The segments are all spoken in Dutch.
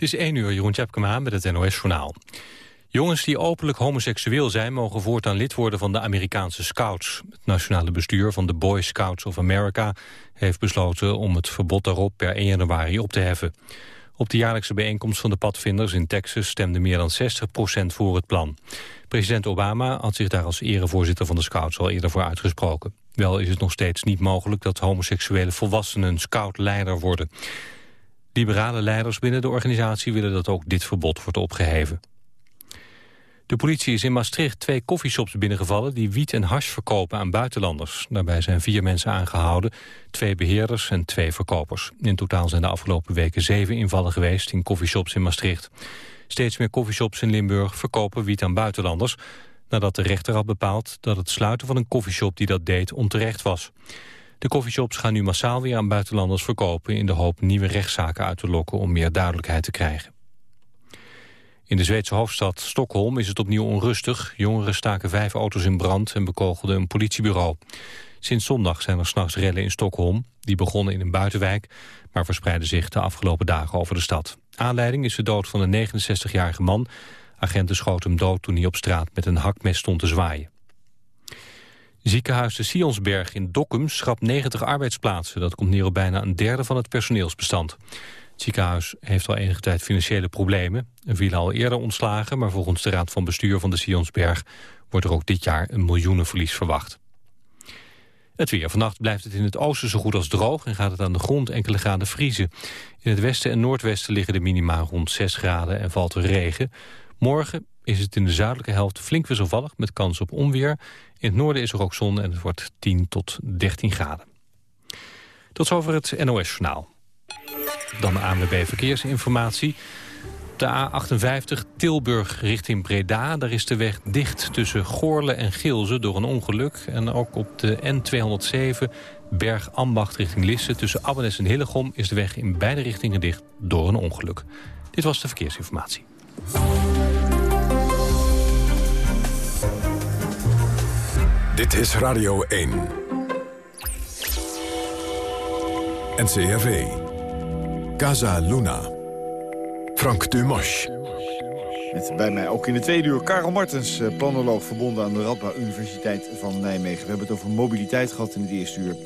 Het is 1 uur, Jeroen Tjepkema met het NOS-journaal. Jongens die openlijk homoseksueel zijn... mogen voortaan lid worden van de Amerikaanse Scouts. Het nationale bestuur van de Boy Scouts of America... heeft besloten om het verbod daarop per 1 januari op te heffen. Op de jaarlijkse bijeenkomst van de padvinders in Texas... stemde meer dan 60% voor het plan. President Obama had zich daar als erevoorzitter van de Scouts... al eerder voor uitgesproken. Wel is het nog steeds niet mogelijk dat homoseksuele volwassenen... scout-leider worden. Liberale leiders binnen de organisatie willen dat ook dit verbod wordt opgeheven. De politie is in Maastricht twee koffieshops binnengevallen... die wiet en hash verkopen aan buitenlanders. Daarbij zijn vier mensen aangehouden, twee beheerders en twee verkopers. In totaal zijn de afgelopen weken zeven invallen geweest... in koffieshops in Maastricht. Steeds meer koffieshops in Limburg verkopen wiet aan buitenlanders... nadat de rechter had bepaald dat het sluiten van een koffieshop die dat deed onterecht was. De koffieshops gaan nu massaal weer aan buitenlanders verkopen... in de hoop nieuwe rechtszaken uit te lokken om meer duidelijkheid te krijgen. In de Zweedse hoofdstad Stockholm is het opnieuw onrustig. Jongeren staken vijf auto's in brand en bekogelden een politiebureau. Sinds zondag zijn er s'nachts rellen in Stockholm. Die begonnen in een buitenwijk, maar verspreidden zich de afgelopen dagen over de stad. Aanleiding is de dood van een 69-jarige man. Agenten schoten hem dood toen hij op straat met een hakmes stond te zwaaien. Ziekenhuis de Sionsberg in Dokkum schrapt 90 arbeidsplaatsen. Dat komt neer op bijna een derde van het personeelsbestand. Het ziekenhuis heeft al enige tijd financiële problemen. Er vielen al eerder ontslagen, maar volgens de Raad van Bestuur van de Sionsberg wordt er ook dit jaar een miljoenenverlies verwacht. Het weer. Vannacht blijft het in het oosten zo goed als droog... en gaat het aan de grond enkele graden vriezen. In het westen en noordwesten liggen de minima rond 6 graden en valt er regen. Morgen is het in de zuidelijke helft flink wisselvallig... met kans op onweer. In het noorden is er ook zon en het wordt 10 tot 13 graden. Tot zover het NOS-journaal. Dan de ANWB Verkeersinformatie. De A58 Tilburg richting Breda. Daar is de weg dicht tussen Goorle en Gilze door een ongeluk. En ook op de N207 Bergambacht richting Lisse... tussen Abbenes en Hillegom is de weg in beide richtingen dicht door een ongeluk. Dit was de verkeersinformatie. Dit is Radio 1. NCRV. Casa Luna. Frank Dumas. Met bij mij ook in de tweede uur Karel Martens, eh, planoloog verbonden aan de Radboud Universiteit van Nijmegen. We hebben het over mobiliteit gehad in het eerste uur.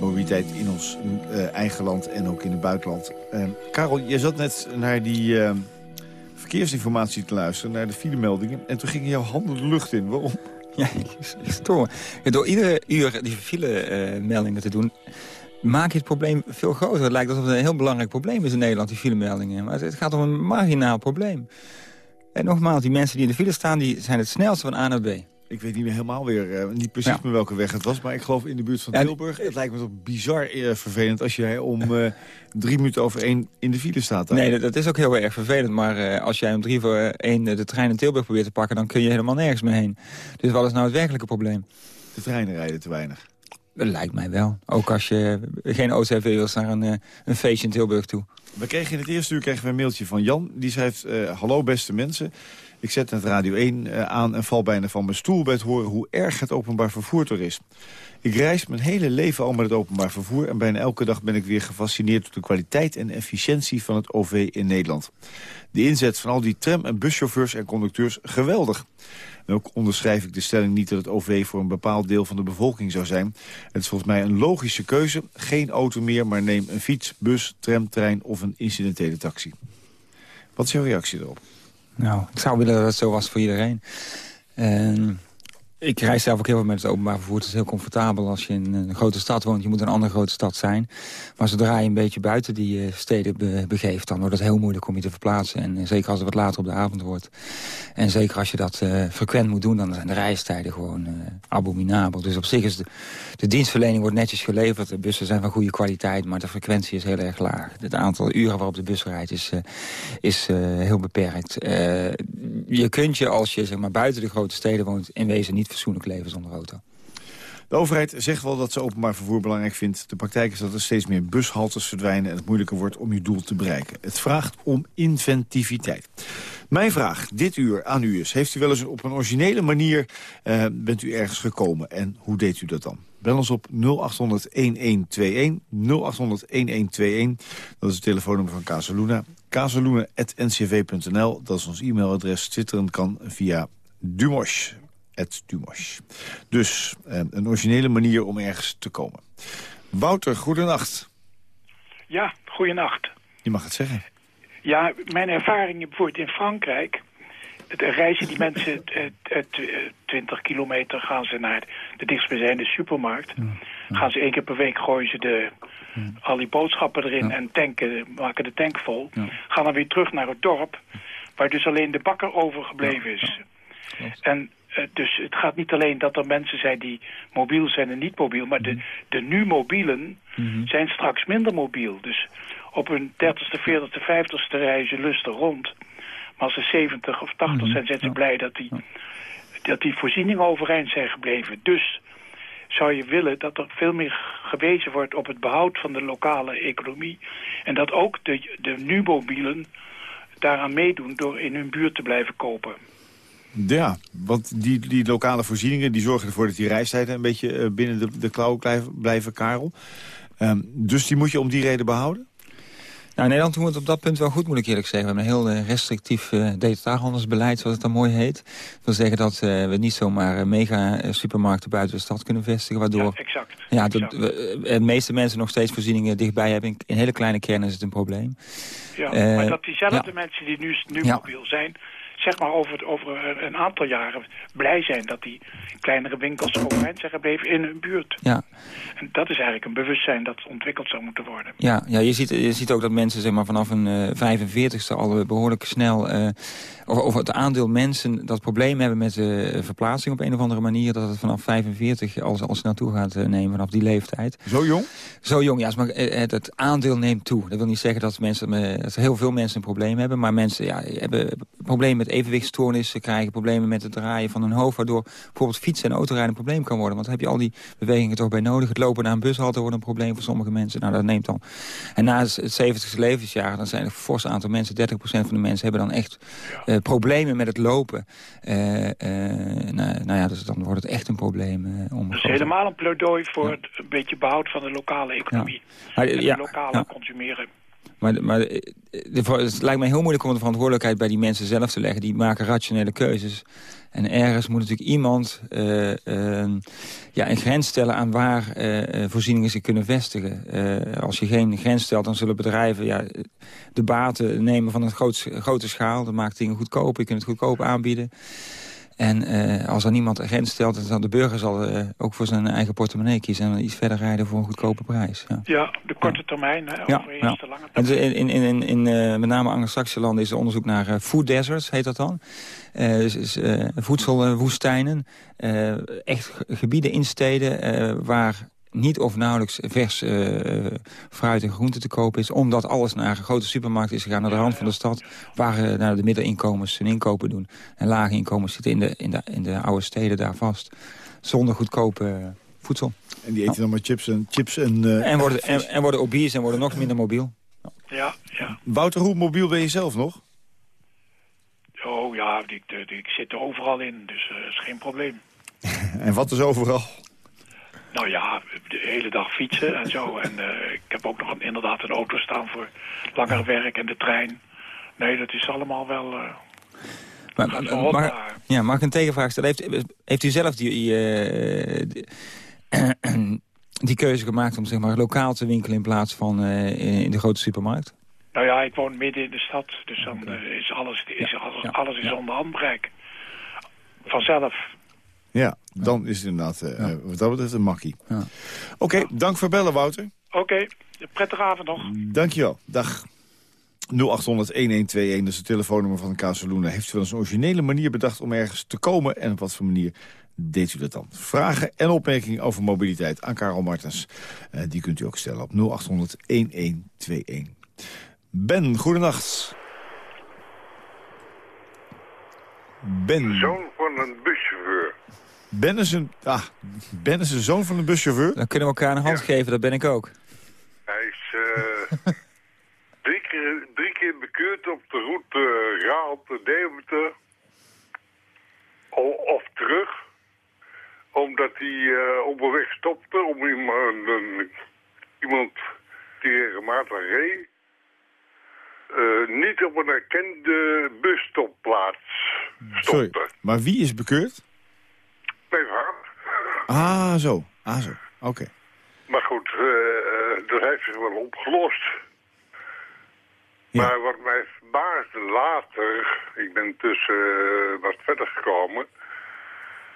Mobiliteit in ons uh, eigen land en ook in het buitenland. Uh, Karel, je zat net naar die uh, verkeersinformatie te luisteren, naar de filemeldingen. En toen gingen jouw handen de lucht in. Waarom? Ja, ik. Door iedere uur die filemeldingen te doen maak je het probleem veel groter. Het lijkt alsof het een heel belangrijk probleem is in Nederland, die filemeldingen. Maar het gaat om een marginaal probleem. En nogmaals, die mensen die in de file staan, die zijn het snelste van A naar B. Ik weet niet meer helemaal weer, uh, niet precies meer welke weg het was... maar ik geloof in de buurt van Tilburg. het lijkt me toch bizar uh, vervelend als jij om uh, drie minuten over één in de file staat. Daar. Nee, dat, is ook heel erg vervelend. Maar als jij om drie voor één de trein in Tilburg probeert te pakken... dan kun je helemaal nergens meer heen. Dus wat is nou het werkelijke probleem? De treinen rijden te weinig. Dat lijkt mij wel. Ook als je geen OCV wil naar een, eh, een feestje in Tilburg toe. We kregen in het eerste uur kregen we een mailtje van Jan. Die schrijft, uh, hallo beste mensen. Ik zet het Radio 1 uh, eh, aan en val bijna van mijn stoel bij het horen hoe erg het openbaar vervoer er is. Ik reis mijn hele leven al met het openbaar vervoer... en bijna elke dag ben ik weer gefascineerd door de kwaliteit en efficiëntie van het OV in Nederland. De inzet van al die tram- en buschauffeurs en conducteurs geweldig. Ook onderschrijf ik de stelling niet dat het OV voor een bepaald deel van de bevolking zou zijn. Het is volgens mij een logische keuze. Geen auto meer, maar neem een fiets, bus, tram, trein of een incidentele taxi. Wat is jouw reactie erop? Nou, ik zou willen dat het zo was voor iedereen. En ik reis zelf ook heel veel met het openbaar vervoer. Het is heel comfortabel als je in een grote stad woont. Je moet een andere grote stad zijn. Maar zodra je een beetje buiten die eh, steden begeeft... dan wordt het heel moeilijk om je te verplaatsen. En eh, zeker als het wat later op de avond wordt. En zeker als je dat uh, frequent moet doen... dan zijn de reistijden gewoon abominabel. Dus op zich is de, de, dienstverlening wordt netjes geleverd. De bussen zijn van goede kwaliteit, maar de frequentie is heel erg laag. Het aantal uren waarop de bus rijdt is, is heel beperkt. je kunt je, als je zeg maar, buiten de grote steden woont... in wezen niet fatsoenlijk leven zonder auto. De overheid zegt wel dat ze openbaar vervoer belangrijk vindt. De praktijk is dat er steeds meer bushaltes verdwijnen... en het moeilijker wordt om je doel te bereiken. Het vraagt om inventiviteit. Mijn vraag dit uur aan u is... heeft u wel eens op een originele manier... Uh, bent u ergens gekomen en hoe deed u dat dan? Bel ons op 0800-1121. 0800-1121. Dat is het telefoonnummer van Casaluna. Casaluna.ncv.nl. Dat is ons e-mailadres. Twitteren kan via Dumosh. Dumosh. Dus eh, een originele manier om ergens te komen. Wouter, goedenacht. Ja, goedenacht. Je mag het zeggen. Ja, mijn ervaringen bijvoorbeeld in Frankrijk... De reizen die mensen 20 kilometer gaan ze naar de dichtstbijzijnde supermarkt. Gaan ze één keer per week gooien ze de, al die boodschappen erin en tanken, maken de tank vol. Gaan dan weer terug naar het dorp, waar dus alleen de bakker overgebleven is. En dus het gaat niet alleen dat er mensen zijn die mobiel zijn en niet mobiel, maar de, de nu mobielen zijn straks minder mobiel. Dus op hun 30ste, 40ste, 50ste reizen lusten rond. Maar als ze 70 of 80 zijn, zijn ze blij dat die, dat die voorzieningen overeind zijn gebleven. Dus zou je willen dat er veel meer gewezen wordt op het behoud van de lokale economie. En dat ook de, de nu-mobielen daaraan meedoen door in hun buurt te blijven kopen. Ja, want die, die lokale voorzieningen die zorgen ervoor dat die reistijden een beetje binnen de, de klauwen blijven, blijven Karel. Um, dus die moet je om die reden behouden? Nou, Nederland doen we het op dat punt wel goed, moet ik eerlijk zeggen. We hebben een heel restrictief uh, detailhandelsbeleid, zoals het dan mooi heet. Dat wil zeggen dat uh, we niet zomaar uh, mega supermarkten buiten de stad kunnen vestigen. Waardoor, ja, exact. Ja, exact. Dat, de meeste mensen nog steeds voorzieningen dichtbij hebben. In, in hele kleine kernen is het een probleem. Ja, maar dat diezelfde ja. mensen die nu, nu ja. mobiel zijn zeg maar over, over een aantal jaren blij zijn dat die kleinere winkels overeind zijn gebleven in hun buurt. Ja. En dat is eigenlijk een bewustzijn dat ontwikkeld zou moeten worden. Ja, ja je, ziet, je ziet ook dat mensen zeg maar, vanaf een uh, 45ste al behoorlijk snel... Uh, of, of het aandeel mensen dat probleem hebben met uh, verplaatsing op een of andere manier... dat het vanaf 45 als, als naartoe gaat nemen, vanaf die leeftijd. Zo jong? Zo jong, ja. Maar het, het aandeel neemt toe. Dat wil niet zeggen dat, mensen, dat heel veel mensen een probleem hebben... maar mensen ja, hebben problemen met evenwichtstoornissen... krijgen problemen met het draaien van hun hoofd... waardoor bijvoorbeeld fietsen en autorijden een probleem kan worden. Want dan heb je al die bewegingen toch bij nodig. Het lopen naar een bushalte wordt een probleem voor sommige mensen. Nou, dat neemt dan. En na het 70ste levensjaar, dan zijn er een fors aantal mensen... 30% van de mensen hebben dan echt uh, problemen met het lopen. Uh, uh, nou, nou, ja, dus dan wordt het echt een probleem. om dus helemaal een pleidooi voor ja. het een beetje behoud van de lokale economie. Ja. Maar, en de lokale consumeren. Maar, maar het lijkt mij heel moeilijk om de verantwoordelijkheid bij die mensen zelf te leggen. Die maken rationele keuzes. En ergens moet natuurlijk iemand uh, uh, ja, een grens stellen aan waar uh, voorzieningen zich kunnen vestigen. als je geen grens stelt, dan zullen bedrijven ja, de baten nemen van een grote schaal. Dat maakt dingen goedkoper, je kunt het goedkoop aanbieden. En uh, als er niemand een grens stelt, dan de burger zal, uh, ook voor zijn eigen portemonnee kiezen... en iets verder rijden voor een goedkope prijs. Ja, ja de korte termijn, hè, ja, ja. de lange termijn. En in, in, in, in uh, met name Anglo-Saxische landen is er onderzoek naar food deserts, heet dat dan. dus voedselwoestijnen, echt gebieden in steden waar niet of nauwelijks vers uh, fruit en groente te kopen is... omdat alles naar een grote supermarkt is gegaan, naar de rand van de stad... waar uh, nou, de middeninkomens hun inkopen doen. En lage inkomens zitten in de, in de, in de oude steden daar vast. Zonder goedkope voedsel. En die eten nou. dan maar chips en... Chips en, en, worden, en, en, worden obese en worden nog minder mobiel. Ja, ja. Wouter, hoe mobiel ben je zelf nog? Oh ja, ik, ik, ik zit er overal in, dus dat is geen probleem. en wat is overal? Nou ja, de hele dag fietsen en zo. En uh, ik heb ook nog een, inderdaad een auto staan voor langer werk en de trein. Nee, dat is allemaal wel... Uh, maar, maar, maar, ja, mag ik een tegenvraag stellen? Heeft, heeft u zelf die, uh, die, die, keuze gemaakt om zeg maar, lokaal te winkelen in plaats van in de grote supermarkt? Nou ja, ik woon midden in de stad, dus dan is alles, is, ja, alles, ja, alles is ja. onder handbereik. Vanzelf ja, dan is het inderdaad uh, ja. wat dat betreft een makkie. Ja. Oké, okay, dank voor bellen, Wouter. Oké, okay, prettige avond nog. Dankjewel, dag. 0800-1121, dat is het telefoonnummer van de Casaluna. Heeft u wel eens een originele manier bedacht om ergens te komen... en op wat voor manier deed u dat dan? Vragen en opmerkingen over mobiliteit aan Karel Martens. Uh, die kunt u ook stellen op 0800-1121. Ben, goedenacht. Ben. Zoon van een buschauffeur. Ben is een, ah, ben is een zoon van een buschauffeur? Dan kunnen we elkaar een hand ja. geven, dat ben ik ook. Hij is uh, drie, keer, drie keer bekeurd op de route uh, Raalte Deventer. Of terug. Omdat hij uh, op een weg stopte om iemand, een, iemand die regelmatig reed... Uh, niet op een erkende busstopplaats stopte. Sorry, maar wie is bekeurd? Ah, zo. Ah, zo. Oké. Maar goed, uh, dat heeft zich wel opgelost. Maar wat mij verbaasde later, ik ben tussen uh, wat verder gekomen,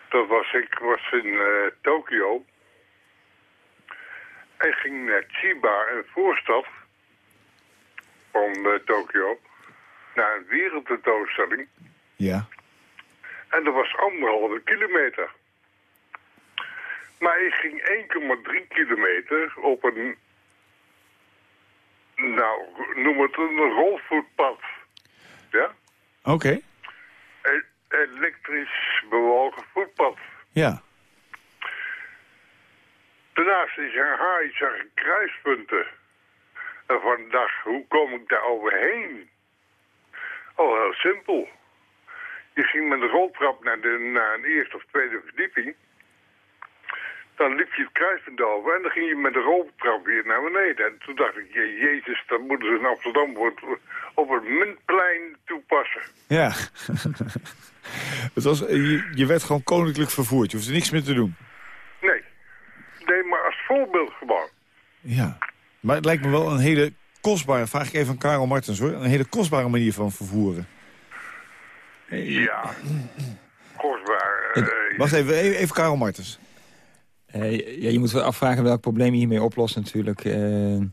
dat was ik was in uh, Tokio en ging naar Chiba, een voorstad van uh, Tokio, naar een wereldtentoonstelling. Ja. En dat was anderhalve kilometer. Maar ik ging 1,3 kilometer op een nou, noem het een rolvoetpad. Ja? Oké. Okay. E elektrisch bewogen voetpad. Ja. Daarnaast in Shanghai zag ik kruispunten. En van dacht, hoe kom ik daar overheen? Oh, heel simpel. Je ging met een roltrap naar, de, naar een eerste of tweede verdieping. Dan liep je het kruispunt over en dan ging je met de roltrap weer naar beneden. En toen dacht ik, jezus, dat moeten ze in Amsterdam op het muntplein toepassen. Ja. het was, je, je, werd gewoon koninklijk vervoerd. Je hoefde niks meer te doen. Nee. Nee, maar als voorbeeld gewoon. Ja. Maar het lijkt me wel een hele kostbare, vraag ik even aan Karel Martens hoor, een hele kostbare manier van vervoeren. Ja, kostbaar. Uh, Wacht even, even, even Karel Martens. Uh, ja, je moet wel afvragen welk probleem je hiermee oplost natuurlijk. Uh, en,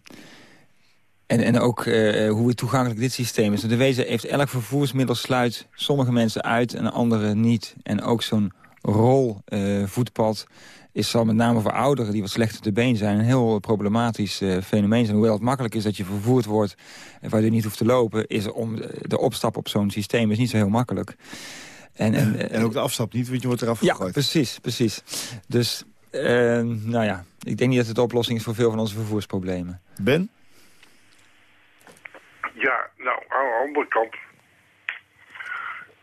en ook uh, hoe toegankelijk dit systeem is. De wezen heeft elk vervoersmiddel sluit sommige mensen uit en andere niet. En ook zo'n rolvoetpad is zal met name voor ouderen die wat slechter te been zijn... een heel problematisch fenomeen zijn. Hoewel het makkelijk is dat je vervoerd wordt en waar je niet hoeft te lopen... is om de opstap op zo'n systeem is niet zo heel makkelijk. En, en, en ook de afstap niet, want je wordt eraf gegooid. Ja, precies, precies. Dus uh, nou ja, ik denk niet dat het de oplossing is voor veel van onze vervoersproblemen. Ben? Ja, nou, aan de andere kant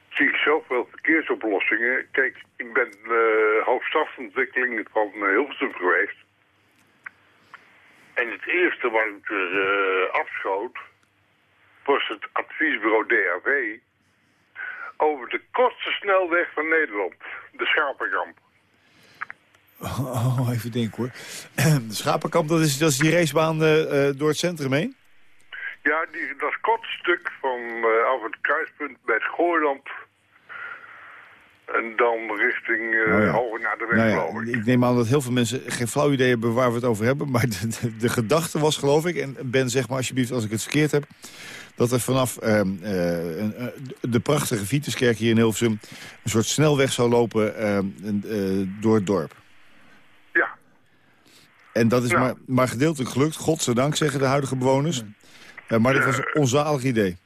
zie ik zelf wel verkeersoplossingen. Kijk, ik ben uh, hoofdstadsontwikkeling van uh, Hilversum geweest. En het eerste wat ik er uh, afschoot was het adviesbureau DRV over de kortste snelweg van Nederland, de Schapenkamp. Oh, even denken hoor. De Schapenkamp, dat is, dat is die racebaan uh, door het centrum heen? Ja, die, dat is kort stuk van uh, af het kruispunt bij het Gooiland. En dan richting uh, oh ja. hoger naar de weg, nou ja, geloof ik. Ik neem aan dat heel veel mensen geen flauw idee hebben waar we het over hebben. Maar de, de, de gedachte was, geloof ik, en Ben zeg maar alsjeblieft als ik het verkeerd heb... dat er vanaf uh, de prachtige Vituskerk hier in Hilversum... een soort snelweg zou lopen ehm, door het dorp. En dat is Ja. maar, maar gedeeltelijk gelukt, godzijdank, zeggen de huidige bewoners. Eh, maar dit was een onzalig idee.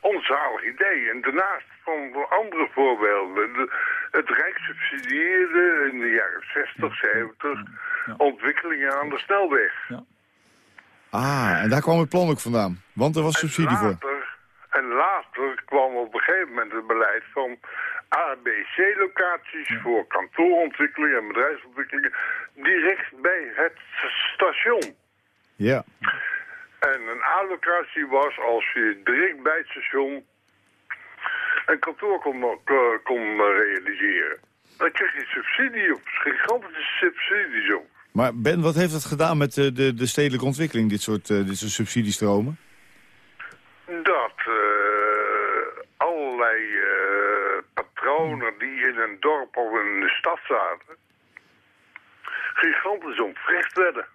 Onzalig idee. En daarnaast van andere voorbeelden. De- het Rijk subsidieerde in de jaren 60, 70 ontwikkelingen aan de snelweg. Ah, en daar kwam het plan ook vandaan. Want er was subsidie voor. En later kwam op een gegeven moment het beleid van ABC-locaties voor kantoorontwikkelingen en bedrijfsontwikkelingen direct bij het station. Ja. En een A-locatie was als je direct bij het station een kantoor kon, kon, kon realiseren. Dan kreeg je subsidie op, gigantische subsidies op. Maar Ben, wat heeft dat gedaan met de, de, de stedelijke ontwikkeling, dit soort, eh, dit soort subsidiestromen? Dat eh, allerlei eh, die in een dorp of in de stad zaten, gigantisch ontwricht werden.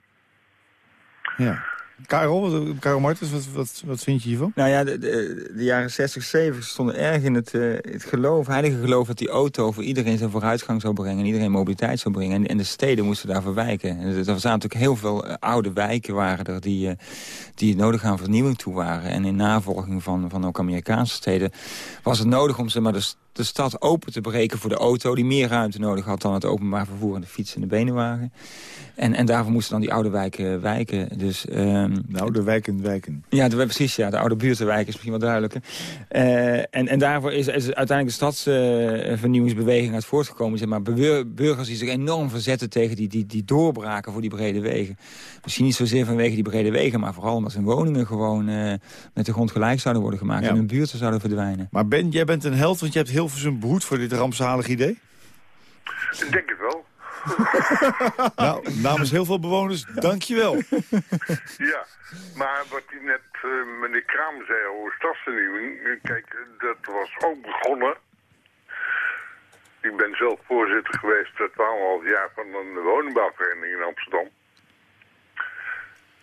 Ja. Karel, Karel Martens, wat, wat, vind je hiervan? Nou ja, de, jaren 60, 70 stonden erg in het, eh, het geloof, heilige geloof... dat die auto voor iedereen zijn vooruitgang zou brengen... en iedereen mobiliteit zou brengen. En, en de steden moesten daarvoor wijken. En er zaten natuurlijk heel veel eh, oude wijken waren er... die, eh, die nodig aan vernieuwing toe waren. En in navolging van, van ook Amerikaanse steden... was het nodig om zeg maar, de, de stad open te breken voor de auto... die meer ruimte nodig had dan het openbaar vervoer... en de fiets en de benenwagen. En, en daarvoor moesten dan die oude wijken wijken. Dus... ehm, Ehm, de oude wijken, wijken. Ja, de, precies. Ja, de oude buurtenwijk is misschien wat duidelijker. Eh, en, en daarvoor is, is uiteindelijk de stadsvernieuwingsbeweging uit voortgekomen. Zeg maar, burgers die zich enorm verzetten tegen die, die, die doorbraken voor die brede wegen. Misschien niet zozeer vanwege die brede wegen, maar vooral omdat hun woningen gewoon uh, met de grond gelijk zouden worden gemaakt. En hun buurten zouden verdwijnen. Maar Ben, jij bent een held, want je hebt heel veel zijn behoed voor dit rampzalig idee? Ik denk het wel. nou, namens heel veel bewoners, dankjewel. ja, maar wat hij net, uh, meneer Kraam zei over stadsvernieuwing... Kijk, dat was ook begonnen... Ik ben zelf voorzitter geweest 12,5 jaar van een woningbouwvereniging in Amsterdam.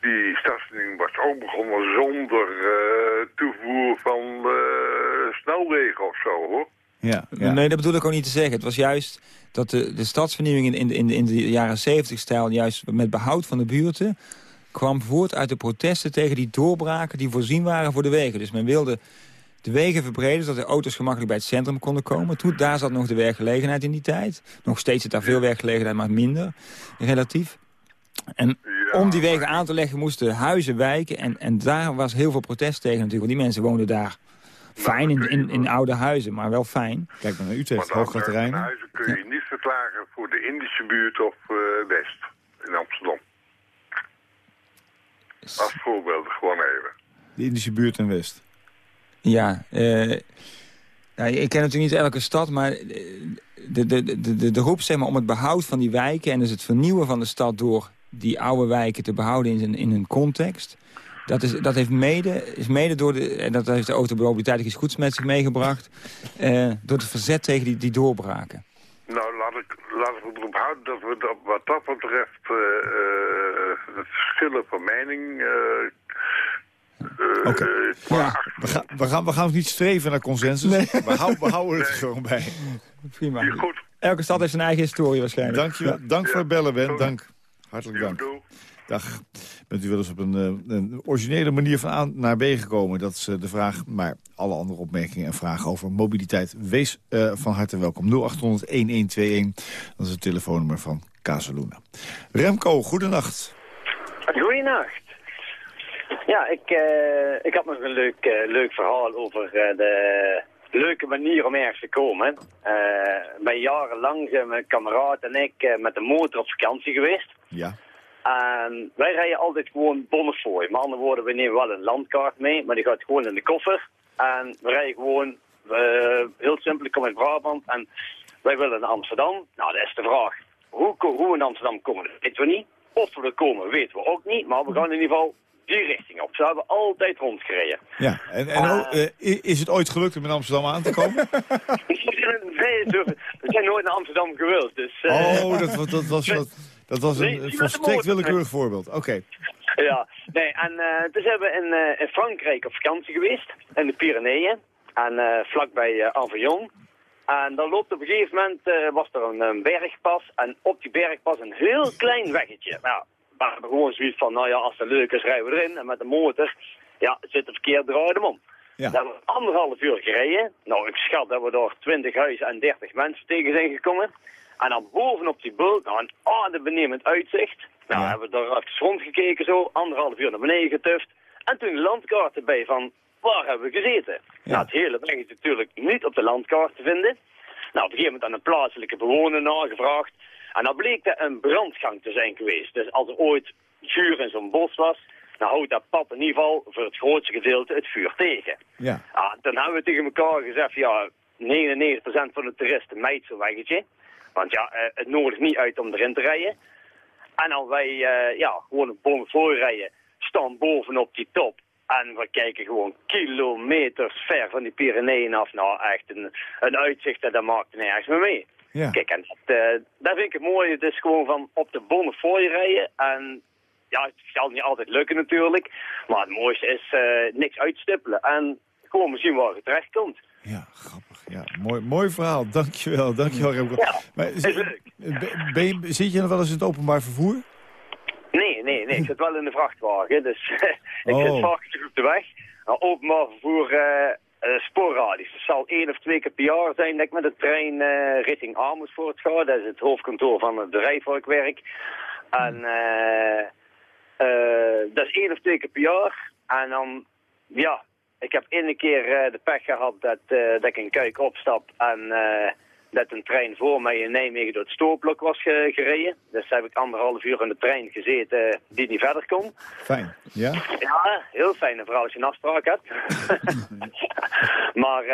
Die stadsvernieuwing was ook begonnen zonder uh, toevoer van uh, snelwegen of zo, hoor. Ja, ja, Nee, dat bedoel ik ook niet te zeggen. Het was juist dat de, de stadsvernieuwing in, in, in de jaren 70-stijl... juist met behoud van de buurten kwam voort uit de protesten tegen die doorbraken... die voorzien waren voor de wegen. Dus men wilde de wegen verbreden, zodat de auto's gemakkelijk bij het centrum konden komen. Toen, daar zat nog de werkgelegenheid in die tijd. Nog steeds zit daar veel werkgelegenheid, maar minder relatief. En om die wegen aan te leggen moesten huizen wijken. En, en daar was heel veel protest tegen natuurlijk. Want die mensen woonden daar fijn in, in, in oude huizen, maar wel fijn. Kijk maar naar Utrecht, hoge terreinen. huizen kun je niet verklaren voor de Indische buurt of uh, West in Amsterdam. Als voorbeeld gewoon even. De Indische buurt en West. Ja, uh, ja, ik ken natuurlijk niet elke stad, maar de, de, de, de, de roep zeg maar, om het behoud van die wijken... en dus het vernieuwen van de stad door die oude wijken te behouden in, in hun context... Dat, is, dat heeft mede, is mede door de, en dat heeft de automobiliteit iets goeds met zich meegebracht, uh, door het verzet tegen die, die doorbraken. Nou, laat ik, laat ik erop houden dat we dat, wat dat betreft uh, uh, het verschillen van mening... Oké. Ja. We, gaan, we, gaan, we gaan niet streven naar consensus. Nee. We, houden, we houden het nee. gewoon bij. Prima. Elke stad heeft zijn eigen historie waarschijnlijk. Dank, je, dank ja. voor het bellen, Ben. Dank. Hartelijk dank. Dag. Bent u wel eens op een, eh, een originele manier van A naar B gekomen? Dat is eh, de vraag. Maar alle andere opmerkingen en vragen over mobiliteit... wees uh, van harte welkom. 0800-1121, dat is het telefoonnummer van Casaluna. Remco, goedenacht. Goedenacht. Ja, ik, uh, ik had nog een leuk, uh, leuk verhaal over de leuke manier om ergens te komen. ben jarenlang zijn mijn kameraad en ik met de motor op vakantie geweest. Ja. En wij rijden altijd gewoon Bonnefoy. Met andere woorden, we nemen wel een landkaart mee, maar die gaat gewoon in de koffer. En we rijden gewoon, uh, heel simpel, ik kom uit Brabant en wij willen naar Amsterdam. Nou, dat is de vraag. Hoe, hoe we in Amsterdam komen, dat weten we niet. Of we er komen, weten we ook niet. Maar we gaan in ieder geval die richting op. Zo hebben we altijd rondgereden. Ja, en, en uh, is het ooit gelukt om in Amsterdam aan te komen? nee, we zijn nooit naar Amsterdam gewild. Dus, uh, oh, dat, dat was wat... Dat was een nee, volstrekt willekeurig voorbeeld. Oké. Ja, nee, en uh, dus hebben we in, uh, in, Frankrijk op vakantie geweest, in de Pyreneeën, en uh, vlakbij Avignon. En dan loopt op een gegeven moment, was er een, een, bergpas, en op die bergpas een heel klein weggetje. Nou, we hebben gewoon zoiets van, nou ja, als het leuk is, rijden we erin. En met de motor, ja, zit de verkeerd draaien hem om. Ja. Daar hebben we anderhalf uur gereden. Nou, ik schat dat we door 20 huizen en 30 mensen tegen zijn gekomen. En dan bovenop die bult, nou een adembenemend uitzicht. Nou, hebben we daar even rondgekeken zo, anderhalf uur naar beneden getuft. En toen de landkaart erbij van, waar hebben we gezeten? Ja. Nou, het hele weg is natuurlijk niet op de landkaart te vinden. Nou, op een gegeven moment aan een plaatselijke bewoner nagevraagd. En dan bleek dat een brandgang te zijn geweest. Dus als er ooit vuur in zo'n bos was, dan houdt dat pad in ieder geval voor het grootste gedeelte het vuur tegen. Ja. Ah, dan hebben we tegen elkaar gezegd, ja, 99% van de toeristen mijt zo'n weggetje. Want ja, uh, het nodigt niet uit om erin te rijden. En als wij uh, ja, gewoon een boom voorrijden, staan bovenop die top. En we kijken gewoon kilometers ver van die Pyreneeën af. Nou, echt een, een uitzicht, dat maakt nergens meer mee. Ja. Kijk, en dat, uh, dat vind ik het mooie. Het is gewoon van op de bomen voor je rijden. En ja, het zal niet altijd lukken natuurlijk. Maar het mooiste is uh, niks uitstippelen. En gewoon misschien waar je terecht komt. Ja, grappig. Ja, mooi, mooi verhaal. Dankjewel. Dankjewel, Remco. Ja, maar, is leuk. Ben je, zit je nog wel eens in het openbaar vervoer? Nee, nee, nee. Ik zit wel in de vrachtwagen. Dus ik oh. zit vaak op de weg. Nou, openbaar vervoer uh, uh, sporadisch. Het zal één of twee keer per jaar zijn dat ik met de trein uh, richting Amersfoort ga. Dat is het hoofdkantoor van het bedrijf waar ik werk. En... Uh, Eh, dat is één of twee keer per jaar. En dan, ja, ik heb één keer eh, de pech gehad dat, eh, dat ik een kuik opstap en eh, dat een trein voor mij in Nijmegen door het stoorblok was ge- gereden. Dus heb ik anderhalf uur in de trein gezeten die niet verder kon. Fijn, ja? Ja, heel fijn. Vooral als je een afspraak hebt. maar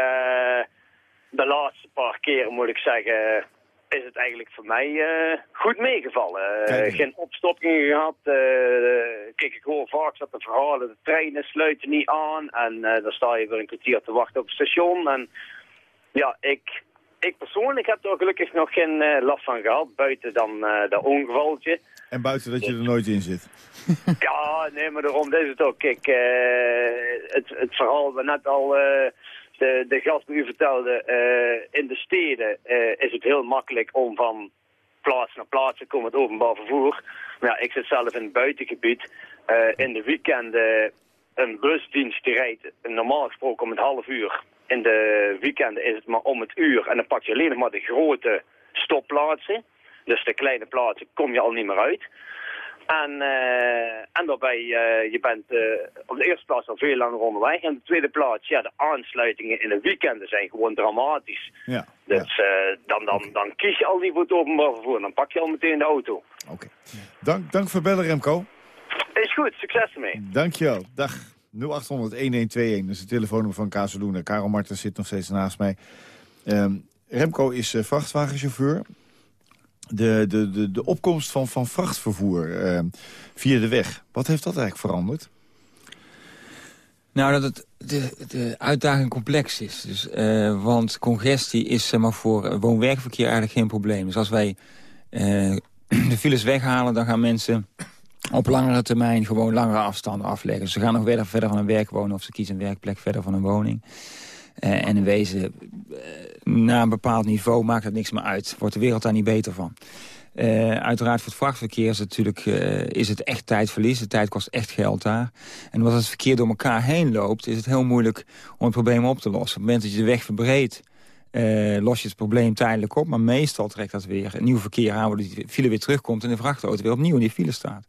de laatste paar keren moet ik zeggen, is het eigenlijk voor mij eh, goed meegevallen. Eh, geen opstoppingen gehad. eh kijk, ik hoor vaak dat de verhalen, de treinen sluiten niet aan. En dan sta je weer een kwartier te wachten op het station. En ja, ik, ik persoonlijk heb er gelukkig nog geen last van gehad. Buiten dan dat ongevaltje. En buiten dat je er nooit in zit. Ja, nee, maar daarom is het ook. Kijk, het, het verhaal wat net al de, de gast u vertelde, eh, in de steden eh, is het heel makkelijk om van plaats naar plaats te komen met openbaar vervoer. Maar ja, ik zit zelf in het buitengebied. Eh, in de weekenden een busdienst die rijdt normaal gesproken om het half uur. In de weekenden is het maar om het uur. En dan pak je alleen nog maar de grote stopplaatsen. Dus de kleine plaatsen kom je al niet meer uit. En, eh, en daarbij, eh, je bent eh, op de eerste plaats al veel langer onderweg. En op de tweede plaats, ja, de aansluitingen in de weekenden zijn gewoon dramatisch. Ja, Dus dan, dan, dan kies je al niet voor het openbaar vervoer. Dan pak je al meteen de auto. oké. Dank, dank voor bellen, Remco. Is goed, succes ermee. Dankjewel. Dag. 0800-1121, dat is het telefoonnummer van Kazeloenen. Karel Martens zit nog steeds naast mij. Ehm, Remco is vrachtwagenchauffeur. De, de, de, de opkomst van, van vrachtvervoer ehm, via de weg, wat heeft dat eigenlijk veranderd? Nou, dat het, de, de uitdaging complex is. Dus, eh, want congestie is maar, voor woon-werkverkeer eigenlijk geen probleem. Dus als wij eh, de files weghalen, dan gaan mensen op langere termijn gewoon langere afstanden afleggen. Dus ze gaan nog verder, verder van een werk wonen of ze kiezen een werkplek verder van een woning. Eh, en in wezen, eh, na een bepaald niveau maakt het niks meer uit. Wordt de wereld daar niet beter van. Eh, uiteraard voor het vrachtverkeer is het natuurlijk is het echt tijdverlies. De tijd kost echt geld daar. En omdat het verkeer door elkaar heen loopt... is het heel moeilijk om het probleem op te lossen. Op het moment dat je de weg verbreedt... eh, los je het probleem tijdelijk op. Maar meestal trekt dat weer een nieuw verkeer aan... waardoor die file weer terugkomt en de vrachtauto weer opnieuw in die file staat.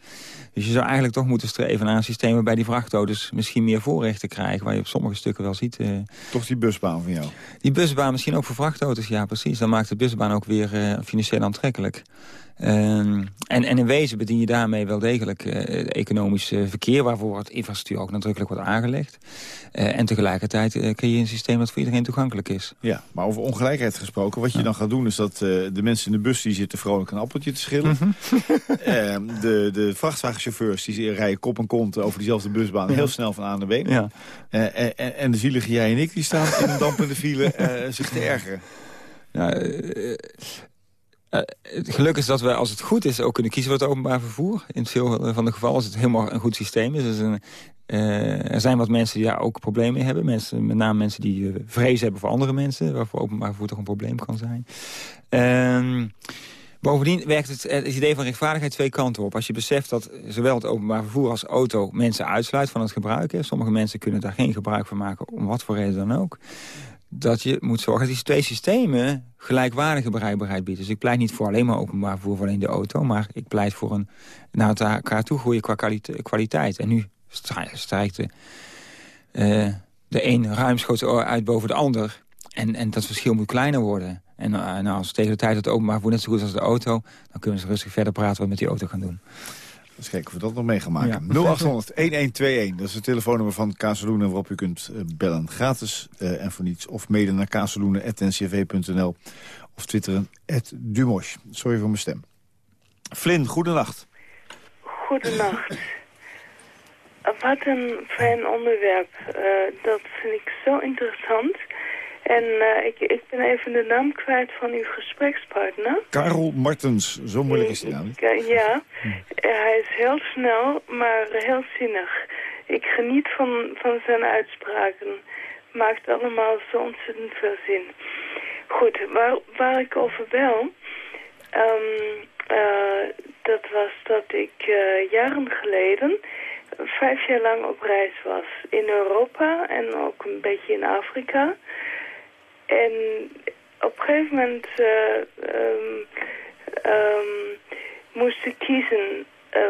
Dus je zou eigenlijk toch moeten streven naar een systeem... waarbij die vrachtauto's misschien meer voorrechten krijgen... waar je op sommige stukken wel ziet... eh, Toch die busbaan van jou? die busbaan misschien ook voor vrachtauto's, ja precies. Dan maakt de busbaan ook weer eh, financieel aantrekkelijk. Ehm, en, en in wezen bedien je daarmee wel degelijk eh, economisch eh, verkeer... waarvoor het infrastructuur ook nadrukkelijk wordt aangelegd. Eh, en tegelijkertijd creëer je een systeem dat voor iedereen toegankelijk is. Ja, maar over ongelijkheid gesproken. Wat je dan gaat doen is dat de mensen in de bus die zitten vrolijk een appeltje te schillen. Ehm, de, de vrachtwagenchauffeurs die rijden kop en kont over diezelfde busbaan heel snel van A naar B. Ja. En, en- en de zielige jij en ik die staan in een dampende file zich te ergeren. Nou, eh, eh, het geluk is dat we, als het goed is, ook kunnen kiezen voor het openbaar vervoer. In veel van de gevallen als het helemaal een goed systeem is. Dus eh, er zijn wat mensen die daar ook problemen mee hebben. Mensen, met name mensen die eh, vrees hebben voor andere mensen. Waarvoor openbaar vervoer toch een probleem kan zijn. Ehm, bovendien werkt het, het idee van rechtvaardigheid twee kanten op. Als je beseft dat zowel het openbaar vervoer als auto mensen uitsluit van het gebruiken. Sommige mensen kunnen daar geen gebruik van maken, om wat voor reden dan ook dat je moet zorgen dat die twee systemen gelijkwaardige bereikbaarheid bieden. Dus ik pleit niet voor alleen maar openbaar vervoer voor alleen de auto... maar ik pleit voor een naar elkaar toe groeien qua kwalite- kwaliteit. En nu strijkt de, eh, de een ruimschoots uit boven de ander. En, en dat verschil moet kleiner worden. En nou, als tegen de tijd het openbaar vervoer net zo goed is als de auto... dan kunnen we rustig verder praten wat we met die auto gaan doen. Dus kijken of we dat nog mee gaan maken. Ja. 0800-1121, dat is het telefoonnummer van Kazeloenen... waarop u kunt eh, bellen. Gratis eh, en voor niets. Of mede naar kazeloenen.ncv.nl of twitteren, Dumosh. Sorry voor mijn stem. Flynn, goedenacht. Goedenacht. Wat een fijn onderwerp. Eh, dat vind ik zo interessant. En eh, ik, ik ben even de naam kwijt van uw gesprekspartner. Karel Martens, zo moeilijk is die naam. Ja, ja. Eh, hij is heel snel, maar heel zinnig. Ik geniet van, van zijn uitspraken. Maakt allemaal zo ontzettend veel zin. Goed, waar, waar ik over bel... eh, dat was dat ik eh, jaren geleden vijf jaar lang op reis was. In Europa en ook een beetje in Afrika. En op een gegeven moment eh, ehm, ehm, moest ik kiezen... eh,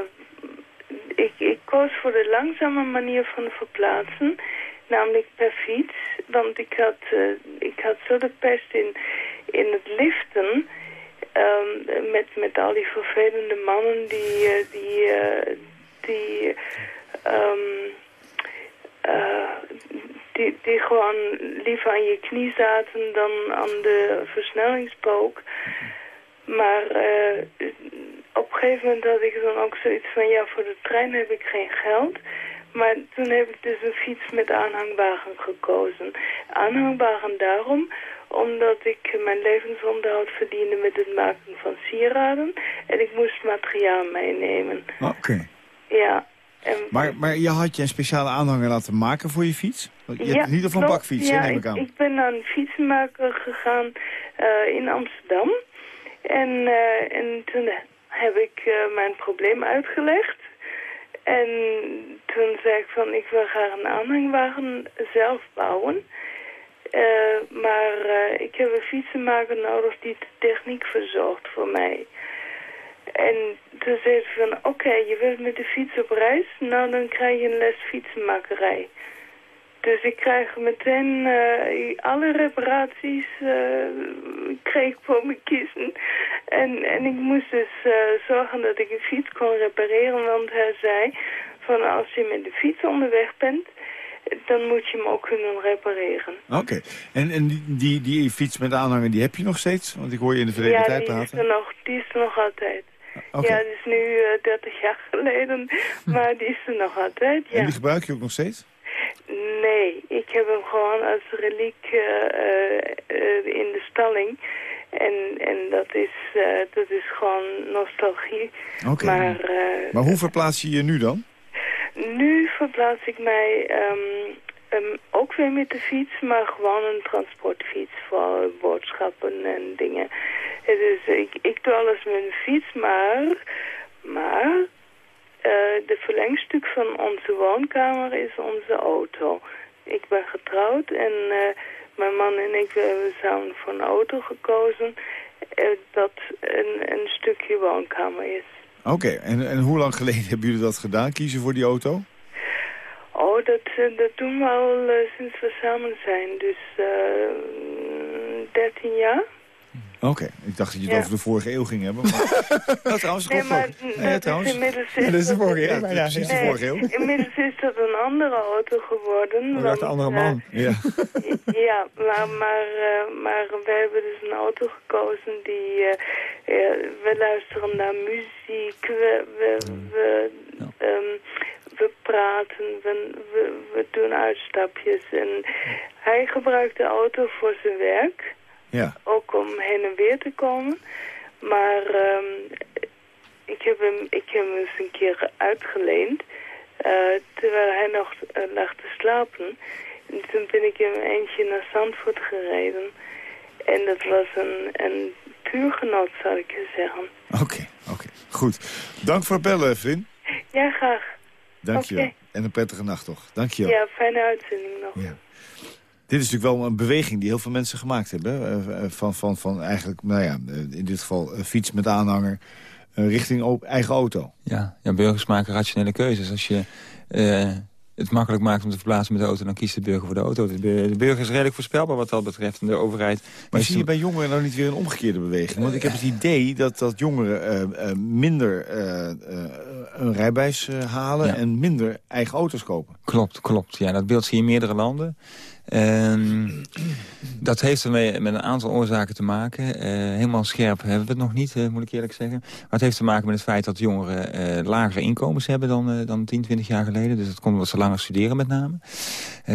ik, koos voor de langzame manier van verplaatsen, namelijk per fiets. Want ik had, uh, ik had zo de pest in, in het liften... Um, met, met al die vervelende mannen die, die, die, um, die, die gewoon liever aan je knie zaten dan aan de versnellingspook. Maar op een gegeven moment had ik dan ook zoiets van... ja, voor de trein heb ik geen geld. Maar toen heb ik dus een fiets met aanhangwagen gekozen. Aanhangwagen daarom omdat ik mijn levensonderhoud verdiende met het maken van sieraden. En ik moest materiaal meenemen. Oké. Ja. Maar, maar je had je een speciale aanhanger laten maken voor je fiets? Je ja, hebt niet of een bakfiets, ja, neem ik aan. ik ben naar een fietsenmaker gegaan uh, in Amsterdam. En, uh, en toen heb ik uh, mijn probleem uitgelegd. En toen zei ik van, ik wil graag een aanhangwagen zelf bouwen. Maar ik heb een fietsenmaker nodig die de techniek verzorgt voor mij. En toen zei ze van, oké, okay, je wilt met de fiets op reis? Nou, dan krijg je een les fietsenmakerij. Dus ik krijg meteen uh, alle reparaties uh, kreeg voor me kiezen. En, en ik moest dus uh, zorgen dat ik een fiets kon repareren. Want hij zei van als je met de fiets onderweg bent, dan moet je hem ook kunnen repareren. Oké. En, en die, die, die fiets met aanhanger, die heb je nog steeds? Want ik hoor je in de verleden tijd praten. Ja, die is nog, die is er nog altijd. Okay. Ja, dat is nu 30 jaar geleden, maar die is er nog altijd, ja. En die gebruik je ook nog steeds? Nee, ik heb hem gewoon als reliek uh, uh, in de stalling. En, en dat, is, uh, dat is gewoon nostalgie. Oké. Maar, maar hoe verplaats je je nu dan? Nu verplaats ik mij um, um, ook weer met de fiets, maar gewoon een transportfiets voor boodschappen en dingen. Dus ik, ik doe alles met een fiets, maar, maar uh, de verlengstuk van onze woonkamer is onze auto. Ik ben getrouwd en uh, mijn man en ik hebben samen voor een auto gekozen uh, dat een, een stukje woonkamer is. Oké, en, en hoe lang geleden hebben jullie dat gedaan, kiezen voor die auto? Oh, dat, dat doen we al sinds we samen zijn, dus 13 jaar. Oké, ik dacht dat je het over de vorige eeuw ging hebben. Maar... nou, trouwens, nee, maar nee, trouwens. inmiddels is ja, dat is de vorige eeuw. Ja, ja, precies de vorige eeuw. Inmiddels is dat een andere auto geworden. Oh, want, een andere man. Uh, ja, ja maar, maar, uh, maar we hebben dus een auto gekozen die... Uh, we luisteren naar muziek, we, we, we, um, we praten, we, we, we doen uitstapjes. En hij gebruikt de auto voor zijn werk... Ja. Ook om heen en weer te komen. Maar um, ik, heb hem, ik heb hem eens een keer uitgeleend. Uh, terwijl hij nog uh, lag te slapen. En toen ben ik in mijn eentje naar Zandvoort gereden. En dat was een, een puurgenoot, zou ik je zeggen. Oké, oké. Goed. Dank voor het bellen, Vin. Ja, graag. Dank je wel. En een prettige nacht toch. Dank je wel. Ja, fijne uitzending nog. Ja. Dit is natuurlijk wel een beweging die heel veel mensen gemaakt hebben. Eh, eh, van, van, van eigenlijk, nou ja, eh, in dit geval fiets met aanhanger richting eigen auto. Ja, ja, burgers maken rationele keuzes. Als je het makkelijk maakt om te verplaatsen met de auto... dan kiest de burger voor de auto. De burger is redelijk voorspelbaar wat dat betreft. En de overheid... Maar zie je bij jongeren nou niet weer een omgekeerde beweging? Want ik heb het idee dat, dat jongeren minder een rijbewijs halen... en minder eigen auto's kopen. Klopt, klopt. Ja, dat beeld zie je in meerdere landen. Um, dat heeft ermee met een aantal oorzaken te maken. Uh, helemaal scherp hebben we het nog niet, uh, moet ik eerlijk zeggen. Maar het heeft te maken met het feit dat jongeren uh, lagere inkomens hebben dan, dan 10, 20 jaar geleden. Dus dat komt omdat ze langer studeren met name.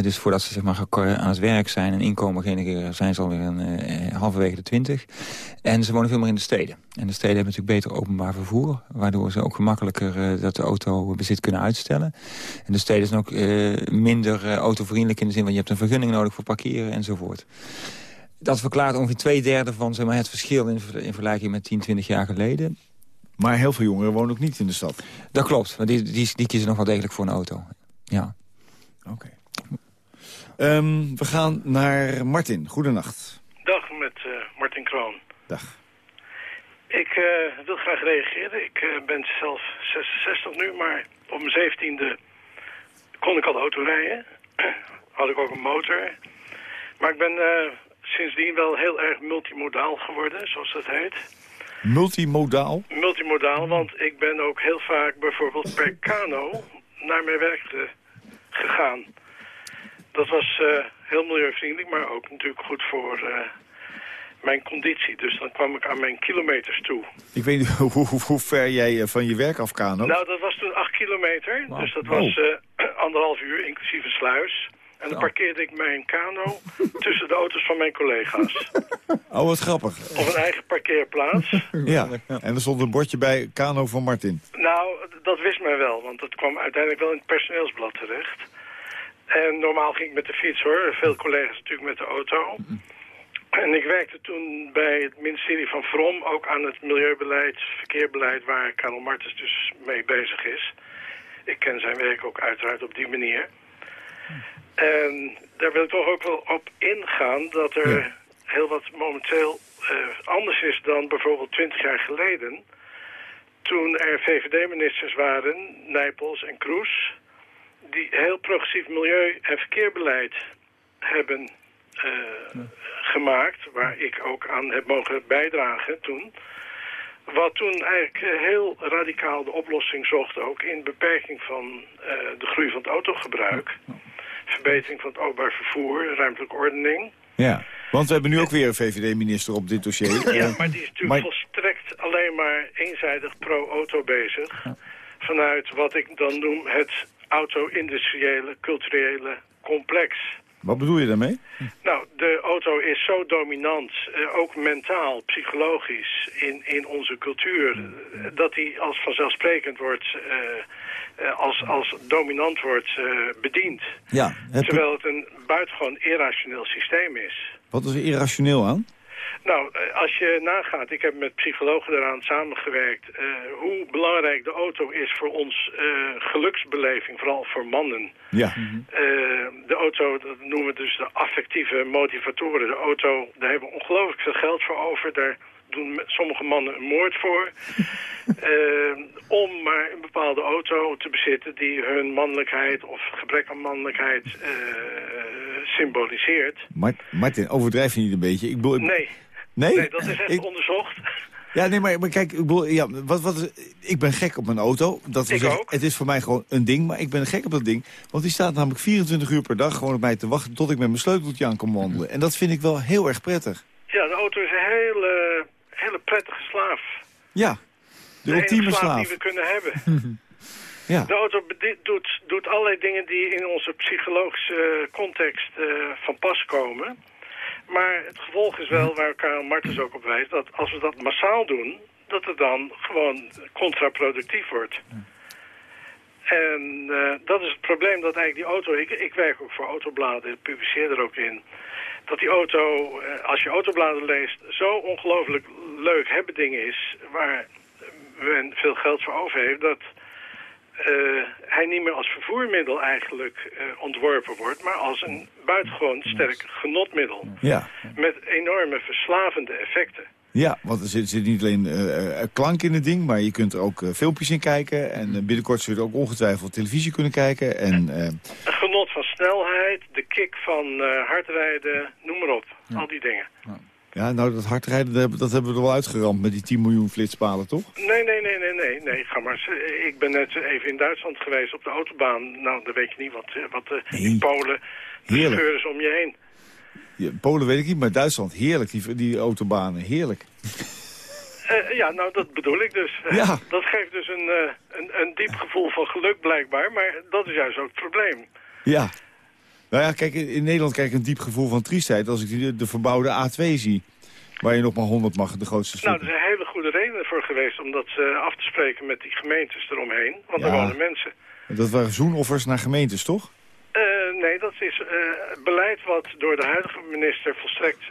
dus voordat ze zeg maar, aan het werk zijn en inkomen genereren... zijn ze alweer een, halverwege de 20. En ze wonen veel meer in de steden. En de steden hebben natuurlijk beter openbaar vervoer... waardoor ze ook gemakkelijker dat de auto bezit kunnen uitstellen. En de steden zijn ook minder autovriendelijk in de zin van... je hebt een vergunning nodig voor parkeren enzovoort. Dat verklaart ongeveer twee derde van zeg maar, het verschil in, in vergelijking met 10, 20 jaar geleden. Maar heel veel jongeren wonen ook niet in de stad. Dat klopt, maar die, die, die kiezen nog wel degelijk voor een auto. Ja. Oké. Ehm, we gaan naar Martin. Goedenacht. Dag, met uh, Martin Kroon. Dag. Ik eh, wil graag reageren. Ik eh, ben zelf 66 nu, maar op mijn 17e kon ik al auto rijden. Had ik ook een motor. Maar ik ben eh, sindsdien wel heel erg multimodaal geworden, zoals dat heet. Multimodaal? Multimodaal, want ik ben ook heel vaak bijvoorbeeld per kano naar mijn werk ge- gegaan. Dat was eh, heel milieuvriendelijk, maar ook natuurlijk goed voor eh, mijn conditie. Dus dan kwam ik aan mijn kilometers toe. Ik weet niet hoe, hoe, hoe ver jij van je werk af kano. Nou, dat was toen 8 kilometer. Dus dat was eh, anderhalf uur, inclusief een sluis. En dan parkeerde ik mijn kano tussen de auto's van mijn collega's. Oh, wat grappig. Op een eigen parkeerplaats. Ja, en er stond een bordje bij kano van Martin. Nou, dat wist men wel, want dat kwam uiteindelijk wel in het personeelsblad terecht. En normaal ging ik met de fiets hoor, veel collega's natuurlijk met de auto. En ik werkte toen bij het ministerie van Vrom ook aan het milieubeleid, verkeerbeleid, waar Karel Martens dus mee bezig is. Ik ken zijn werk ook uiteraard op die manier. En daar wil ik toch ook wel op ingaan dat er heel wat momenteel eh, anders is dan bijvoorbeeld 20 jaar geleden. Toen er VVD-ministers waren, Nijpels en Kroes, die heel progressief milieu- en verkeerbeleid hebben eh, gemaakt, waar ik ook aan heb mogen bijdragen toen. Wat toen eigenlijk eh, heel radicaal de oplossing zocht ook in beperking van de groei van het autogebruik. Verbetering van het openbaar vervoer, ruimtelijke ordening. Ja, want we hebben nu ook weer een VVD-minister op dit dossier. Ja, maar die is natuurlijk maar- volstrekt alleen maar eenzijdig pro-auto bezig. Vanuit wat ik dan noem het auto-industriële, culturele complex. Wat bedoel je daarmee? Nou, de auto is zo dominant, eh, ook mentaal, psychologisch, in, in onze cultuur... eh, dat die als vanzelfsprekend wordt, eh, als, als dominant wordt bediend. Ja, het, Terwijl het een buitengewoon irrationeel systeem is. wat is er irrationeel aan? Nou, eh, als je nagaat, ik heb met psychologen eraan samengewerkt... eh, hoe belangrijk de auto is voor ons eh, geluksbeleving, vooral voor mannen. Ja, de auto, dat noemen we dus de affectieve motivatoren. De auto, daar hebben we ongelooflijk veel geld voor over. Daar doen sommige mannen een moord voor. Om maar een bepaalde auto te bezitten die hun mannelijkheid of gebrek aan mannelijkheid symboliseert. maar, Martin, overdrijf je niet een beetje? Ik bedoel, ik- Nee, nee? nee, dat is echt Ik- onderzocht. Ja, nee, maar, maar kijk, ik, bedoel, ja, wat, wat, ik ben gek op mijn auto. Dat Ik zeggen, ook. Het is voor mij gewoon een ding, maar ik ben gek op dat ding. Want die staat namelijk 24 uur per dag gewoon op mij te wachten... tot ik met mijn sleuteltje aan kan wandelen. En dat vind ik wel heel erg prettig. Ja, de auto is een hele, hele prettige slaaf. Ja, de, De ultieme enige slaaf. die we kunnen hebben. Ja. De auto doet, doet allerlei dingen die in onze psychologische context eh, van pas komen. Maar het gevolg is wel, waar Karel Martens ook op wijst... dat als we dat massaal doen, dat het dan gewoon contraproductief wordt. En eh, dat is het probleem dat eigenlijk die auto... Ik, ik werk ook voor autobladen, publiceer er ook in... dat die auto, eh, als je autobladen leest... zo ongelooflijk leuk hebben ding is... waar men veel geld voor over heeft... dat eh, hij niet meer als vervoermiddel eigenlijk eh, ontworpen wordt... maar als een buitengewoon sterk genotmiddel. Ja. Met enorme verslavende effecten. ja, want er zit, zit niet alleen eh, klank in het ding... maar je kunt er ook filmpjes in kijken. En binnenkort zul je ook ongetwijfeld televisie kunnen kijken. En genot van snelheid, de kick van hardrijden, noem maar op. Al die dingen. ja, nou, dat hardrijden, dat hebben- we er wel uitgeramd... met die 10 miljoen flitspalen, toch? Nee, nee, nee, nee, nee, nee. Ga maar. eens. Eh, Ik ben net even in Duitsland geweest op de autobaan. Nou, dan weet je niet wat, eh, wat de Nee. die Polen Heerlijk. scheuren ze om je heen. Ja, Polen weet ik niet, maar Duitsland, heerlijk, die, die autobanen, heerlijk. Eh, ja, nou, dat bedoel ik dus. Eh, Ja. Dat geeft dus een, eh, een, een diep gevoel van geluk blijkbaar. Maar dat is juist ook het probleem. Ja. Nou ja, kijk, in Nederland krijg ik een diep gevoel van triestheid... als ik de verbouwde A2 zie. Waar je nog maar 100 mag, de grootste Nou, stoep. er zijn hele goede redenen voor geweest om dat eh, af te spreken met die gemeentes eromheen. Want Ja. er wonen mensen. Dat waren zoenoffers naar gemeentes, toch? Eh, nee, dat is eh, beleid wat door de huidige minister volstrekt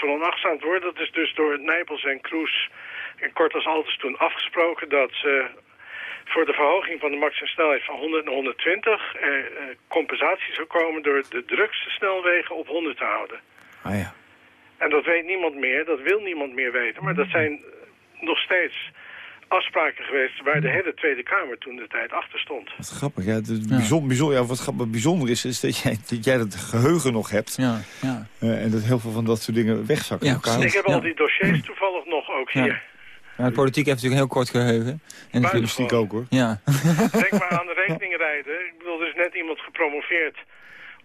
veronachtzaamd wordt. Dat is dus door Nijpels en Kroes en kort als altijd toen afgesproken dat ze voor de verhoging van de maximumsnelheid van 100 naar 120 er eh, compensatie zou komen door de drukste snelwegen op 100 te houden. Ah ja. En dat weet niemand meer, dat wil niemand meer weten. Maar dat zijn nog steeds afspraken geweest waar de hele Tweede Kamer toen de tijd achter stond. Wat grappig. Ja, het bijzonder, bijzonder, ja, wat grappig, bijzonder is, is dat jij, dat jij dat geheugen nog hebt. Ja, ja. Uh, en dat heel veel van dat soort dingen wegzakken. Ja, elkaar. Ik heb al die dossiers toevallig nog ook Ja. hier. Ja, de politiek heeft natuurlijk een heel kort geheugen. En de Journalistiek ook hoor. Ja. Denk maar aan de rekeningrijden. Ik bedoel, er is net iemand gepromoveerd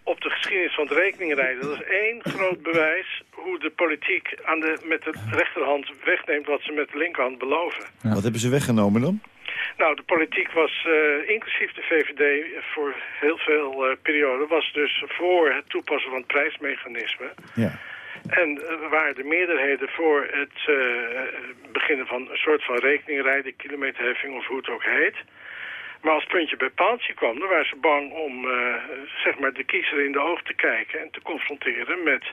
op de geschiedenis van het rekeningrijden. Dat is één groot bewijs hoe de politiek aan de, met de rechterhand wegneemt wat ze met de linkerhand beloven. Wat hebben ze weggenomen dan? Nou, de politiek was, eh, inclusief de VVD, voor heel veel eh, perioden, was dus voor het toepassen van het prijsmechanisme. Ja. En er waren de meerderheden voor het eh, beginnen van een soort van rekeningrijden, kilometerheffing of hoe het ook heet. Maar als puntje bij paaltje kwam, dan waren ze bang om eh, zeg maar de kiezer in de oog te kijken en te confronteren met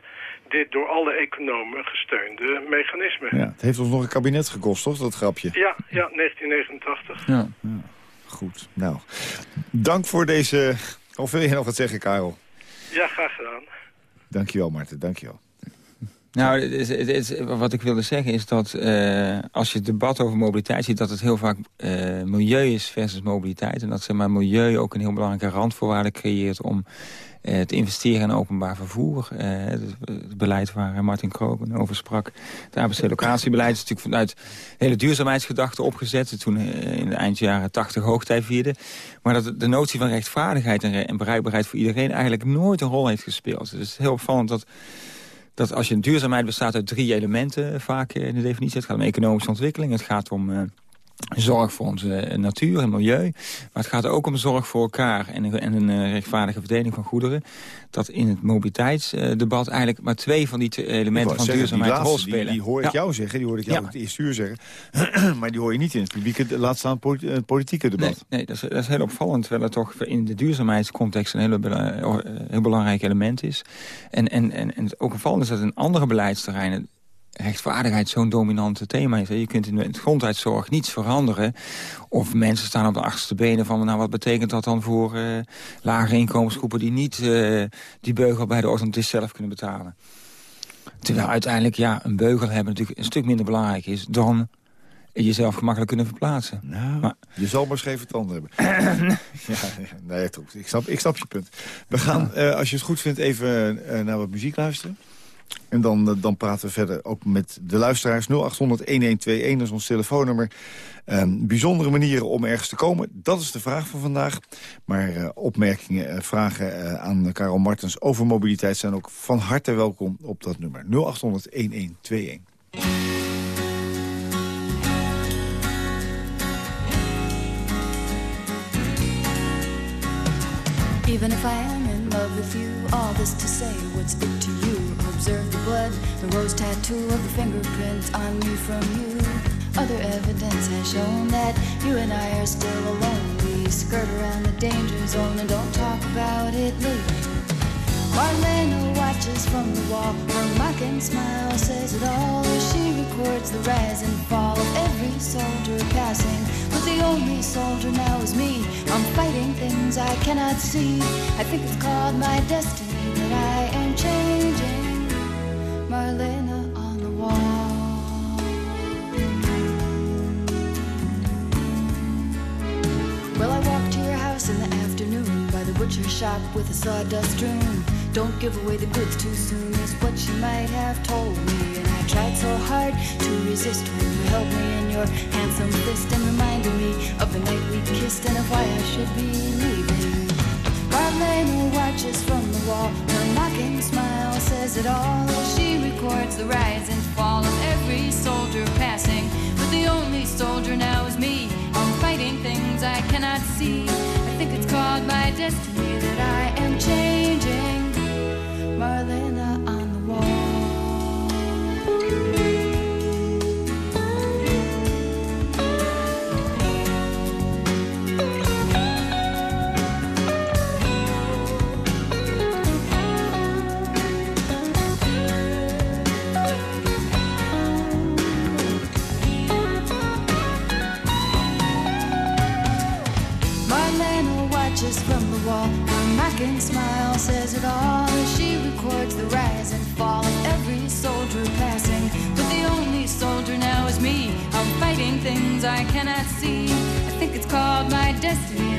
dit door alle economen gesteunde mechanisme. ja. Het heeft ons nog een kabinet gekost, toch, dat grapje? Ja, ja, 1989. ja. Goed, nou. Dank voor deze... Of wil je nog wat zeggen, Karel? Ja, graag gedaan. Dankjewel, Marten, dankjewel. Nou, het is- het wat ik wilde zeggen is dat eh, als je het debat over mobiliteit ziet... dat het heel vaak eh, milieu is versus mobiliteit. En dat zeg maar, milieu ook een heel belangrijke randvoorwaarde creëert... om eh, te investeren in openbaar vervoer. Het, het beleid waar Martin Kroon over sprak. Het ABC-locatiebeleid is natuurlijk vanuit hele duurzaamheidsgedachten opgezet... toen in de eind jaren 80 hoogtij vierde. Maar dat de notie van rechtvaardigheid en, en bereikbaarheid voor iedereen... eigenlijk nooit een rol heeft gespeeld. Dus het is heel opvallend dat dat als je duurzaamheid bestaat uit drie elementen, vaak eh, in de definitie. Het gaat om economische ontwikkeling, het gaat om eh, zorg voor onze eh, natuur en milieu. Maar het gaat ook om zorg voor elkaar en, een- en een eh, rechtvaardige verdeling van goederen. Dat in het mobiliteitsdebat eigenlijk maar twee van die twee elementen van zeggen, duurzaamheid een rol spelen. Die, die hoor ik Ja. jou zeggen, die hoor ik jou Ja. het eerste uur zeggen. maar die hoor je niet in het publieke, laat staan politi- eh, politieke debat. Nee, nee dat, is, dat is heel opvallend. Terwijl het toch in de duurzaamheidscontext een bela- eh, heel belangrijk element is. En, en, en, en het ook opvallend is dat in andere beleidsterreinen rechtvaardigheid zo'n dominante thema is. Je kunt in de gezondheidszorg niets veranderen. Of mensen staan op de achterste benen van... nou, wat betekent dat dan voor eh, lage inkomensgroepen... die niet eh, die beugel bij de orthodontist zelf kunnen betalen. Terwijl uiteindelijk ja, een beugel hebben natuurlijk een stuk minder belangrijk is... dan jezelf gemakkelijk kunnen verplaatsen. Nou, Maar- je zal maar scheve tanden hebben. ja, nee. Ik snap, ik snap je punt. We gaan, eh, als je het goed vindt, even naar wat muziek luisteren. En dan, eh, dan praten we verder ook met de luisteraars. 0800-1121 is ons telefoonnummer. Ehm, bijzondere manieren om ergens te komen, dat is de vraag van vandaag. Maar eh, opmerkingen, eh, vragen eh, aan Karel Martens over mobiliteit... zijn ook van harte welkom op dat nummer. 0800-1121. Even if I am in love with you, all this to say, what's it to you? Observe the blood, the rose tattoo of the fingerprints on me from you. Other evidence has shown that you and I are still alone. We skirt around the danger zone and don't talk about it later. Marlena watches from the wall. Her mocking smile says it all as she records the rise and fall of every soldier passing. But the only soldier now is me. I'm fighting things I cannot see. I think it's called my destiny Marlena on the wall. Well, I walked to your house in the afternoon by the butcher shop with a sawdust strewn. Don't give away the goods too soon is what she might have told me. And I tried so hard to resist when you held me in your handsome fist and reminded me of the night we kissed and of why I should be leaving. Marlena watches from the wall. Mocking smile says it all. She records the rise and fall of every soldier passing. But the only soldier now is me. I'm fighting things I cannot see. I think it's called my destiny that I am changing. Marlena on the wall. Mocking smile says it all as she records the rise and fall of every soldier passing. But the only soldier now is me. I'm fighting things I cannot see. I think it's called my destiny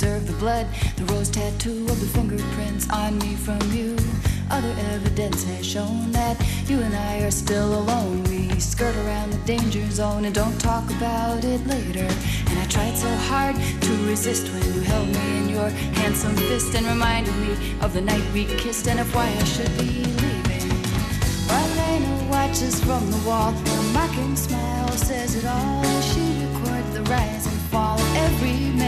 Observe the blood, the rose tattoo of the fingerprints on me from you. Other evidence has shown that you and I are still alone. We skirt around the danger zone and don't talk about it later. And I tried so hard to resist when you held me in your handsome fist and reminded me of the night we kissed and of why I should be leaving. Marlena watches from the wall. Her mocking smile says it all. She records the rise and fall of every man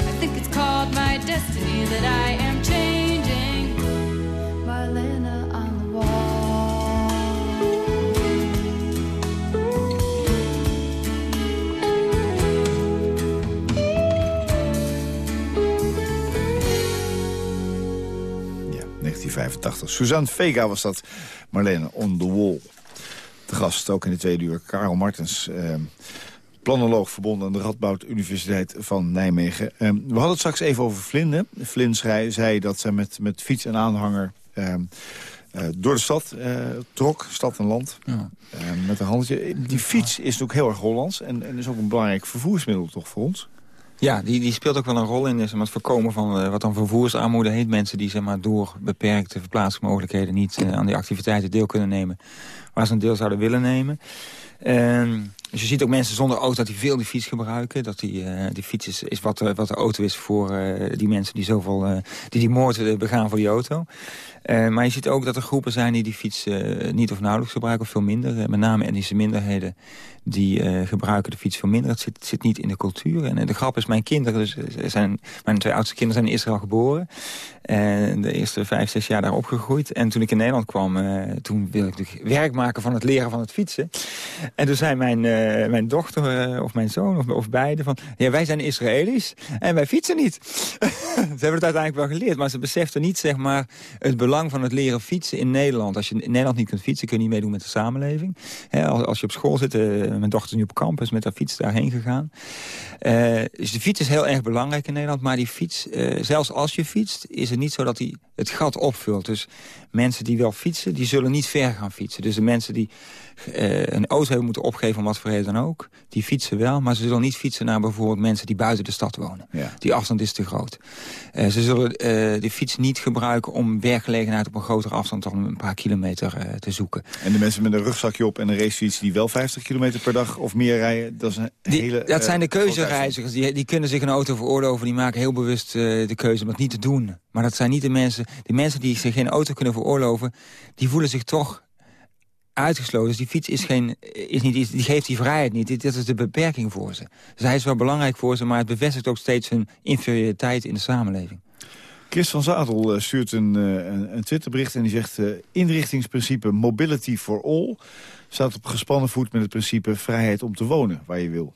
Think it's called my destiny that I am changing. Marlena on the wall. Ja, 1985. Suzanne Vega was dat. Marlene on the wall. De gast, ook in de tweede uur, Karel Martens. Eh, planoloog verbonden aan de Radboud Universiteit van Nijmegen. Eh, we hadden het straks even over Vlinde. Vlin zei, zei dat ze met, met fiets en aanhanger... eh, eh, door de stad eh, trok, stad en land, Ja. eh, met een handje. Die fiets is natuurlijk heel erg Hollands en, en is ook een belangrijk vervoersmiddel toch voor ons? Ja, die, die speelt ook wel een rol in zeg maar, het voorkomen van eh, wat dan vervoersarmoede heet. Mensen die zeg maar, door beperkte verplaatsingsmogelijkheden niet eh, aan die activiteiten deel kunnen nemen. Waar ze een deel zouden willen nemen. En dus je ziet ook mensen zonder auto die veel die fiets gebruiken. Dat die, eh, die fiets is, wat, eh, wat de auto is voor eh, die mensen die zoveel die, die moord begaan voor die auto. Maar je ziet ook dat er groepen zijn die die fiets niet of nauwelijks gebruiken, of veel minder. Met name etnische minderheden die gebruiken de fiets veel minder. Het zit, zit niet in de cultuur. En de grap is, mijn kinderen, dus, zijn, mijn twee oudste kinderen zijn in Israël geboren. En de eerste vijf, zes jaar daar opgegroeid. En toen ik in Nederland kwam, toen wilde ik werk maken van het leren van het fietsen. En toen zei mijn, mijn dochter eh, of mijn zoon of, of beide van... ja, wij zijn Israëli's en wij fietsen niet. ze hebben het uiteindelijk wel geleerd, maar ze beseften niet zeg maar, het belang van het leren fietsen in Nederland. Als je in Nederland niet kunt fietsen, kun je niet meedoen met de samenleving. Als, je op school zit, eh, mijn dochter is nu op campus met haar fiets daarheen gegaan. Eh, dus de fiets is heel erg belangrijk in Nederland, maar die fiets, eh, zelfs als je fietst, is het niet zo dat die het gat opvult. Dus mensen die wel fietsen, die zullen niet ver gaan fietsen. Dus de mensen die eh, een auto hebben moeten opgeven om wat voor reden dan ook, die fietsen wel, maar ze zullen niet fietsen naar bijvoorbeeld mensen die buiten de stad wonen. Ja. Die afstand is te groot. Eh, ze zullen eh, de fiets niet gebruiken om werkgelegenheid op een grotere afstand dan een paar kilometer te zoeken. En de mensen met een rugzakje op en een racefiets die wel 50 kilometer per dag of meer rijden, dat is een Die- hele... dat zijn de keuzereizigers. Die, die kunnen zich een auto veroorloven. Die maken heel bewust de keuze om dat niet te doen. Maar dat zijn niet de mensen... Die mensen die zich geen auto kunnen veroorloven... die voelen zich toch uitgesloten. Dus die fiets is geen, is niet, die geeft die vrijheid niet. Dit is de beperking voor ze. Dus hij is wel belangrijk voor ze... maar het bevestigt ook steeds hun inferioriteit in de samenleving. Chris van Zadel eh, stuurt een, eh, een, een Twitterbericht en die zegt... eh, inrichtingsprincipe mobility for all staat op gespannen voet met het principe vrijheid om te wonen waar je wil.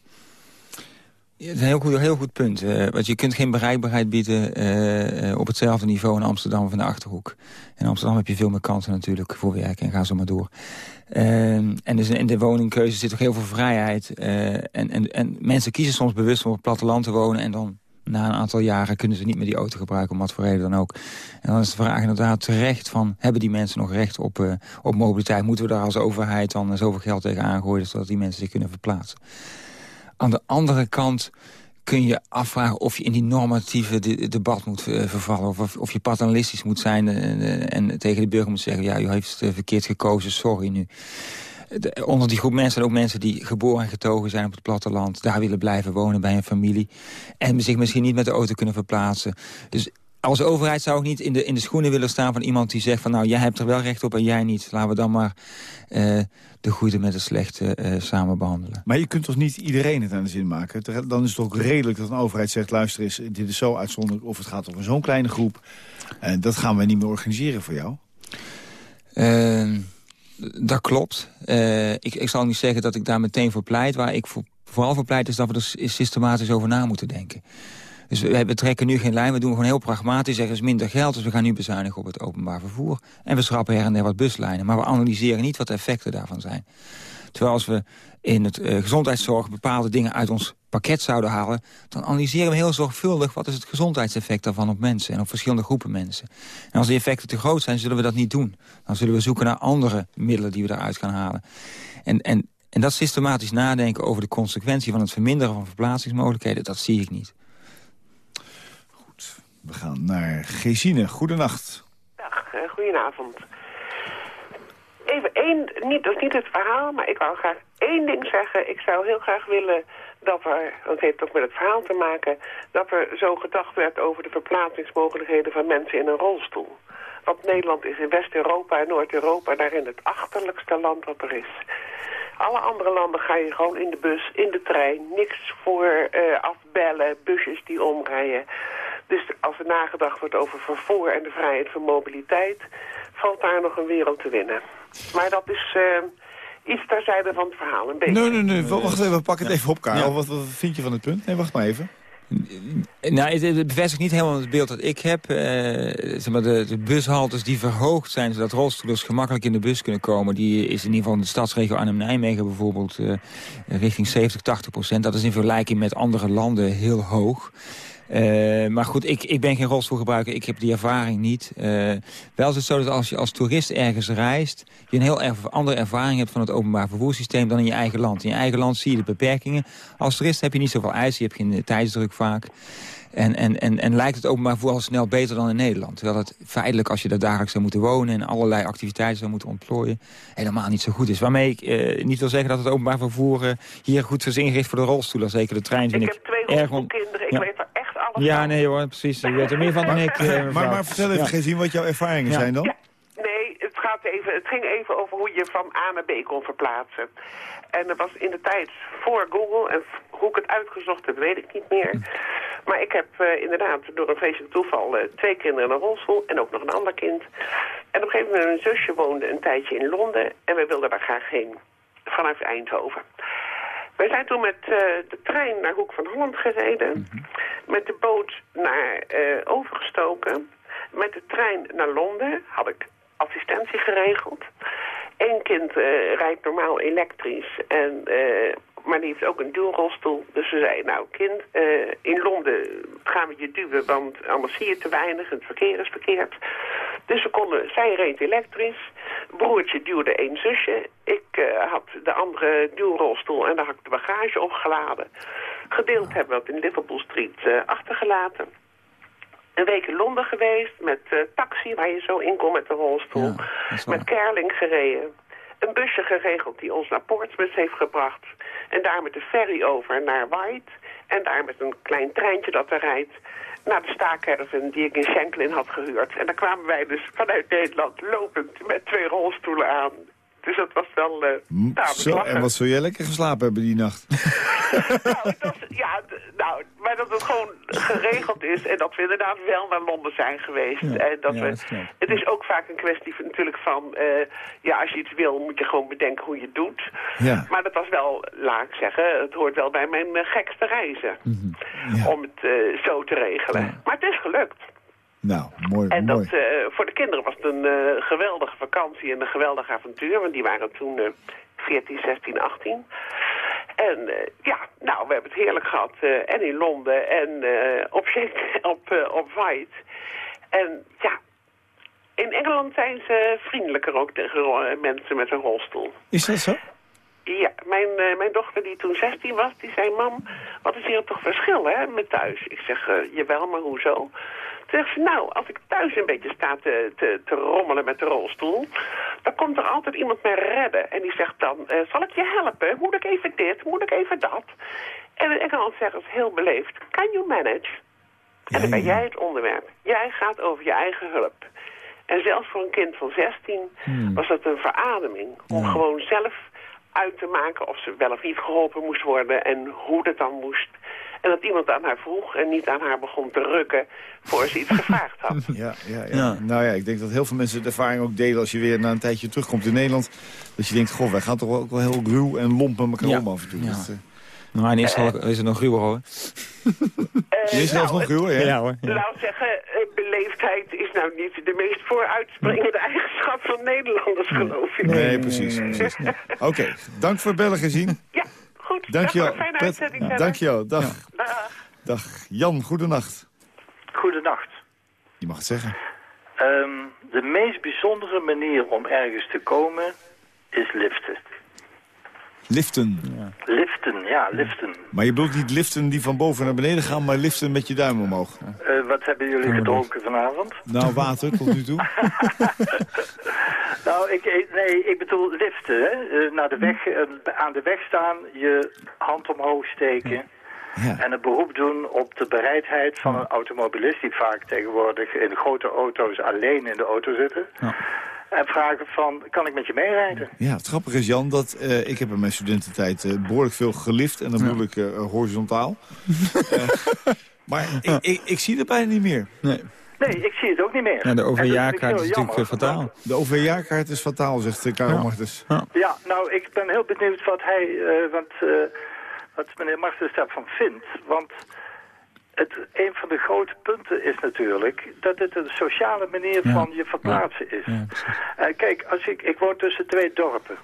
Ja, dat is een heel goed, punt. eh, want je kunt geen bereikbaarheid bieden eh, eh, op hetzelfde niveau in Amsterdam of in de Achterhoek. In Amsterdam heb je veel meer kansen natuurlijk voor werk en ga zo maar door. En dus in de woningkeuze zit ook heel veel vrijheid. en, en, en mensen kiezen soms bewust om op het platteland te wonen... en dan na een aantal jaren kunnen ze niet meer die auto gebruiken... om wat voor reden dan ook. En dan is de vraag inderdaad terecht van... hebben die mensen nog recht op, op mobiliteit? Moeten we daar als overheid dan zoveel geld tegen aangooien... zodat die mensen zich kunnen verplaatsen? Aan de andere kant kun je afvragen of je in die normatieve de- debat moet eh, vervallen. Of, of, je paternalistisch moet zijn en, en tegen de burger moet zeggen... ja, u heeft verkeerd gekozen, sorry nu. De- onder die groep mensen zijn ook mensen die geboren en getogen zijn op het platteland... daar willen blijven wonen bij een familie... en zich misschien niet met de auto kunnen verplaatsen. Dus als overheid zou ik niet in de, in de schoenen willen staan van iemand die zegt van nou jij hebt er wel recht op en jij niet. Laten we dan maar uh, de goede met de slechte uh, samen behandelen. Maar je kunt toch niet iedereen het aan de zin maken? Dan is het ook redelijk dat een overheid zegt luister eens, dit is zo uitzonderlijk of het gaat over zo'n kleine groep. En dat gaan we niet meer organiseren voor jou. Uh, dat klopt. Uh, ik, ik zal niet zeggen dat ik daar meteen voor pleit. Waar ik voor, vooral voor pleit is dat we er systematisch over na moeten denken. Dus we, we, trekken nu geen lijn, we doen gewoon heel pragmatisch. Er is minder geld, dus we gaan nu bezuinigen op het openbaar vervoer. En we schrappen her en der wat buslijnen. Maar we analyseren niet wat de effecten daarvan zijn. Terwijl als we in het uh, gezondheidszorg bepaalde dingen uit ons pakket zouden halen... dan analyseren we heel zorgvuldig wat is het gezondheidseffect daarvan op mensen... en op verschillende groepen mensen. En als die effecten te groot zijn, zullen we dat niet doen. Dan zullen we zoeken naar andere middelen die we daaruit gaan halen. En, en, en dat systematisch nadenken over de consequentie van het verminderen van verplaatsingsmogelijkheden... dat zie ik niet. We gaan naar Gesine. Goedenacht. Dag, uh, goedenavond even één, niet, dat is niet het verhaal, maar ik wou graag één ding zeggen. Ik zou heel graag willen dat er, dat heeft ook met het verhaal te maken, dat er zo gedacht werd over de verplaatsingsmogelijkheden van mensen in een rolstoel. Want Nederland is in West-Europa en Noord-Europa daarin het achterlijkste land wat er is. Alle andere landen ga je gewoon in de bus, in de trein, niks voor uh, afbellen, busjes die omrijden. Dus als er nagedacht wordt over vervoer en de vrijheid van mobiliteit, valt daar nog een wereld te winnen. Maar dat is uh, iets terzijde van het verhaal, een beetje. Nee, nee, nee, wacht even, pak het even op, Karel. Wat, wat vind je van het punt? Nee, wacht maar even. Nou, het, bevestigt niet helemaal het beeld dat ik heb. Uh, zeg maar de, de bushaltes die verhoogd zijn... zodat rolstoelers gemakkelijk in de bus kunnen komen... die is in ieder geval in de stadsregio Arnhem-Nijmegen bijvoorbeeld... Uh, richting 70, 80 procent. Dat is in vergelijking met andere landen heel hoog. Uh, maar goed, ik, ik ben geen rolstoelgebruiker. Ik heb die ervaring niet. Uh, wel is het zo dat als je als toerist ergens reist... je een heel erg andere ervaring hebt van het openbaar vervoerssysteem... dan in je eigen land. In je eigen land zie je de beperkingen. Als toerist heb je niet zoveel eisen. Je hebt geen tijdsdruk vaak. En, en, en, en lijkt het openbaar vervoer al snel beter dan in Nederland. Terwijl het feitelijk, als je daar dagelijks zou moeten wonen... en allerlei activiteiten zou moeten ontplooien... helemaal niet zo goed is. Waarmee ik niet wil zeggen dat het openbaar vervoer... hier goed is ingericht voor de rolstoelen. Zeker de trein vind ik... Ik heb twee rolstoelkinderen. Ik ja. weet ja, nee hoor, precies. Je weet er meer van dan ik. Uh, maar, maar vertel even, ja. zien wat jouw ervaringen zijn dan. Ja. Nee, het, gaat even, het ging even over hoe je van A naar B kon verplaatsen. En dat was in de tijd voor Google. En hoe ik het uitgezocht heb, weet ik niet meer. Maar ik heb uh, inderdaad door een vreselijk toeval uh, twee kinderen in een rolstoel. En ook nog een ander kind. En op een gegeven moment, mijn zusje woonde een tijdje in Londen. En we wilden daar graag heen. Vanuit Eindhoven. Wij zijn toen met uh, de trein naar Hoek van Holland gereden. Mhm. Met de boot naar uh, overgestoken. Met de trein naar Londen had ik assistentie geregeld. Eén kind uh, rijdt normaal elektrisch. En maar die heeft ook een duurrolstoel. Dus ze zei, nou kind, uh, in Londen gaan we je duwen, want anders zie je te weinig en het verkeer is verkeerd. Dus we konden, zij reed elektrisch, broertje duwde één zusje. Ik uh, had de andere duurrolstoel en daar had ik de bagage opgeladen. Gedeeld hebben we dat in Liverpool Street uh, achtergelaten. Een week in Londen geweest met taxi, waar je zo in kon met de rolstoel. Ja, met Kerling gereden een busje geregeld die ons naar Portsmouth heeft gebracht. En daar met de ferry over naar White. En daar met een klein treintje dat er rijdt naar de staakerven die ik in Shanklin had gehuurd. En daar kwamen wij dus vanuit Nederland lopend met twee rolstoelen aan. Dus dat was wel uh, Zo, En wat zul jij lekker geslapen hebben die nacht? nou, dat, ja, nou, maar dat het gewoon geregeld is en dat we inderdaad wel naar Londen zijn geweest. en dat we, het is ook vaak een kwestie van, natuurlijk van, uh, ja, als je iets wil moet je gewoon bedenken hoe je het doet. Ja. Maar dat was wel, laat ik zeggen, het hoort wel bij mijn uh, gekste reizen. Mm -hmm. Om het zo te regelen. Maar het is gelukt. Nou, mooi. En mooi. dat, uh, voor de kinderen was het een uh, geweldige vakantie en een geweldig avontuur. Want die waren toen uh, 14, 16, 18. En ja, nou, we hebben het heerlijk gehad. en in Londen en op, op, op White. En ja, in Engeland zijn ze vriendelijker ook tegen mensen met een rolstoel. Is dat zo? Ja, mijn, uh, mijn dochter die toen 16 was, die zei... Mam, wat is hier toch verschil hè, met thuis? Ik zeg, uh, jawel, maar hoezo? Toen zegt ze, nou, als ik thuis een beetje sta te, te, te rommelen met de rolstoel... dan komt er altijd iemand mij redden. En die zegt dan, uh, zal ik je helpen? Moet ik even dit? Moet ik even dat? En in Engeland zeggen ze heel beleefd, can you manage? En dan ben jij het onderwerp. Jij gaat over je eigen hulp. En zelfs voor een kind van 16 was dat een verademing. Om gewoon zelf uit te maken of ze wel of niet geholpen moest worden en hoe dat dan moest. En dat iemand aan haar vroeg en niet aan haar begon te rukken voor ze iets gevraagd had. Ja, ja, ja. Nou ja, ik denk dat heel veel mensen de ervaring ook delen als je weer na een tijdje terugkomt in Nederland. Dat je denkt, goh, wij gaan toch wel ook wel heel ruw en lomp met elkaar Ja. om af en toe. Ja. Dat, eh, Nou, in Israël is het nog ruwer hoor. Eh, is zelfs nou, nog ruwer, ja? Ja hoor. ja. Laat zeggen, eh, beleefdheid is nou niet de meest vooruitspringende eigenschap van Nederlanders, geloof ik. Nee, precies. precies. Nee. Oké, dank voor het bellen gezien. Goed. Dank je Dag, wel. Fijne uitzending verder. Dank je wel. Dag. Dag. Dag. Jan, goedenacht. Goedenacht. Je mag het zeggen. Ehm, de meest bijzondere manier om ergens te komen is liften. Liften. Liften, ja, liften. Maar je bedoelt niet liften die van boven naar beneden gaan, maar liften met je duim omhoog. Eh, wat hebben jullie gedronken vanavond? Nou, water tot nu toe. Nou, ik, nee, ik bedoel liften, hè. Eh, naar de weg, eh, aan de weg staan, je hand omhoog steken... Ja. En een beroep doen op de bereidheid van een automobilist... die vaak tegenwoordig in grote auto's alleen in de auto zitten... En vragen van, kan ik met je meerijden? Ja, het grappige is, Jan, dat eh, ik heb in mijn studententijd eh, behoorlijk veel gelift. En dan bedoel ik eh, horizontaal. Maar ik, ik, ik zie het bijna niet meer. Nee. Nee, ik zie het ook niet meer. Ja, de OV-jaarkaart is natuurlijk jammer, fataal. De OV-jaarkaart is fataal, zegt Karel Ja. Martens. Ja, nou, ik ben heel benieuwd wat hij, eh, wat, eh, wat meneer Martens daarvan vindt. Want het, een van de grote punten is natuurlijk dat het een sociale manier Ja. van je verplaatsen is. Ja. Eh, kijk, als ik, ik woon tussen twee dorpen.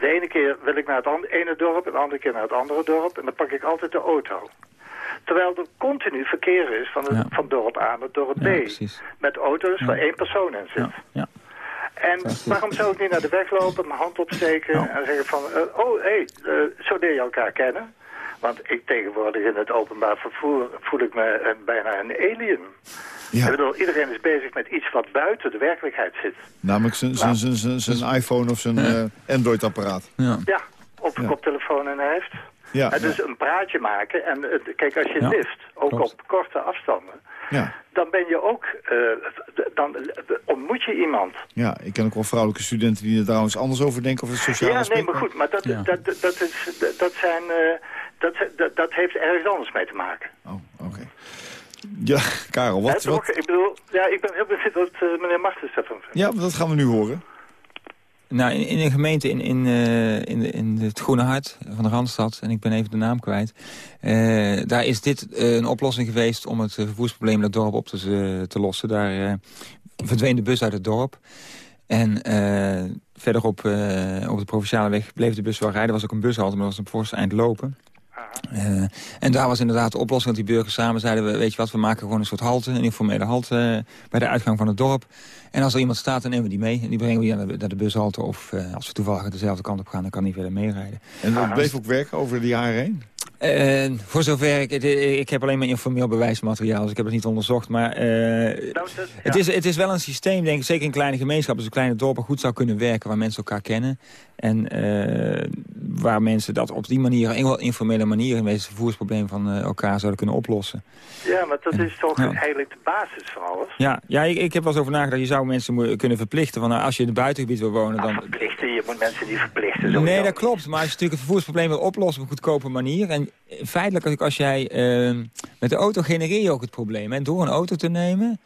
De ene keer wil ik naar het an- ene dorp en de andere keer naar het andere dorp. En dan pak ik altijd de auto. Terwijl er continu verkeer is van, het, Ja. van dorp A naar dorp B. Met auto's waar één persoon in zit. Ja, ja. En waarom zou ik niet naar de weg lopen, mijn hand opsteken en zeggen van... eh, oh, hé, hey, eh, zo leer je elkaar kennen. Want ik tegenwoordig in het openbaar vervoer voel ik me een, bijna een alien. Ja. Ik bedoel, iedereen is bezig met iets wat buiten de werkelijkheid zit. Namelijk zijn- zijn- zijn- zijn zijn iPhone of zijn eh, Android-apparaat. Ja. Ja, of een Ja. koptelefoon in heeft. Ja, En dus een praatje maken. En eh, kijk, als je Ja, lift, ook klopt. op korte afstanden... ja, dan ben je ook... eh, dan ontmoet je iemand. ja, ik ken ook wel vrouwelijke studenten die er trouwens anders over denken over het sociale Ja, nee, aspect. maar goed, maar dat, Ja. dat, dat, is, dat, dat zijn... dat, dat, dat heeft ergens anders mee te maken. Oh, oké. Ja, Karel, wat, toch? wat... Ik bedoel, ja, ik ben heel benieuwd wat eh, meneer Martens daarvan vindt. Ja, dat gaan we nu horen. Nou, in, in een gemeente in, in, eh, in, de- in het Groene Hart van de Randstad, en ik ben even de naam kwijt... eh, daar is dit een oplossing geweest om het vervoersprobleem in het dorp op te, te lossen. Daar eh, verdween de bus uit het dorp. En eh, verderop eh, op de Provinciale weg bleef de bus wel rijden. Er was ook een bushalte, maar dat was een fors eind lopen. Eh, en daar was inderdaad de oplossing dat die burgers samen zeiden... we- weet je wat, we maken gewoon een soort halte, een informele halte... eh, bij de uitgang van het dorp. En als er iemand staat, dan nemen we die mee. En die brengen we hier naar de, naar de bushalte. Of eh, als we toevallig dezelfde kant op gaan, dan kan die verder meerijden. En dat bleef ook werken over de jaren heen? Voor zover, ik, ik- heb alleen maar informeel bewijsmateriaal, dus ik heb het niet onderzocht. Maar eh, Nou, dat, het, is, het is wel een systeem, denk ik, zeker in kleine gemeenschappen, dus kleine dorpen goed zou kunnen werken, waar mensen elkaar kennen. En eh, waar mensen dat op die manier, een wel informele manier, in wezen vervoersprobleem van eh, elkaar zouden kunnen oplossen. ja, maar dat is toch Ja. eigenlijk de basis van alles. Ja, ja ik, ik heb wel eens over nagedacht, je zou mensen kunnen verplichten, van nou, als je in het buitengebied wil wonen, Nou, dan... verplichten, je moet mensen die verplichten. Nee, dat klopt. Maar als je natuurlijk het vervoersprobleem wil oplossen op een goedkope manier... en feitelijk, als, jij eh, met de auto genereer je ook het probleem. En door een auto te nemen,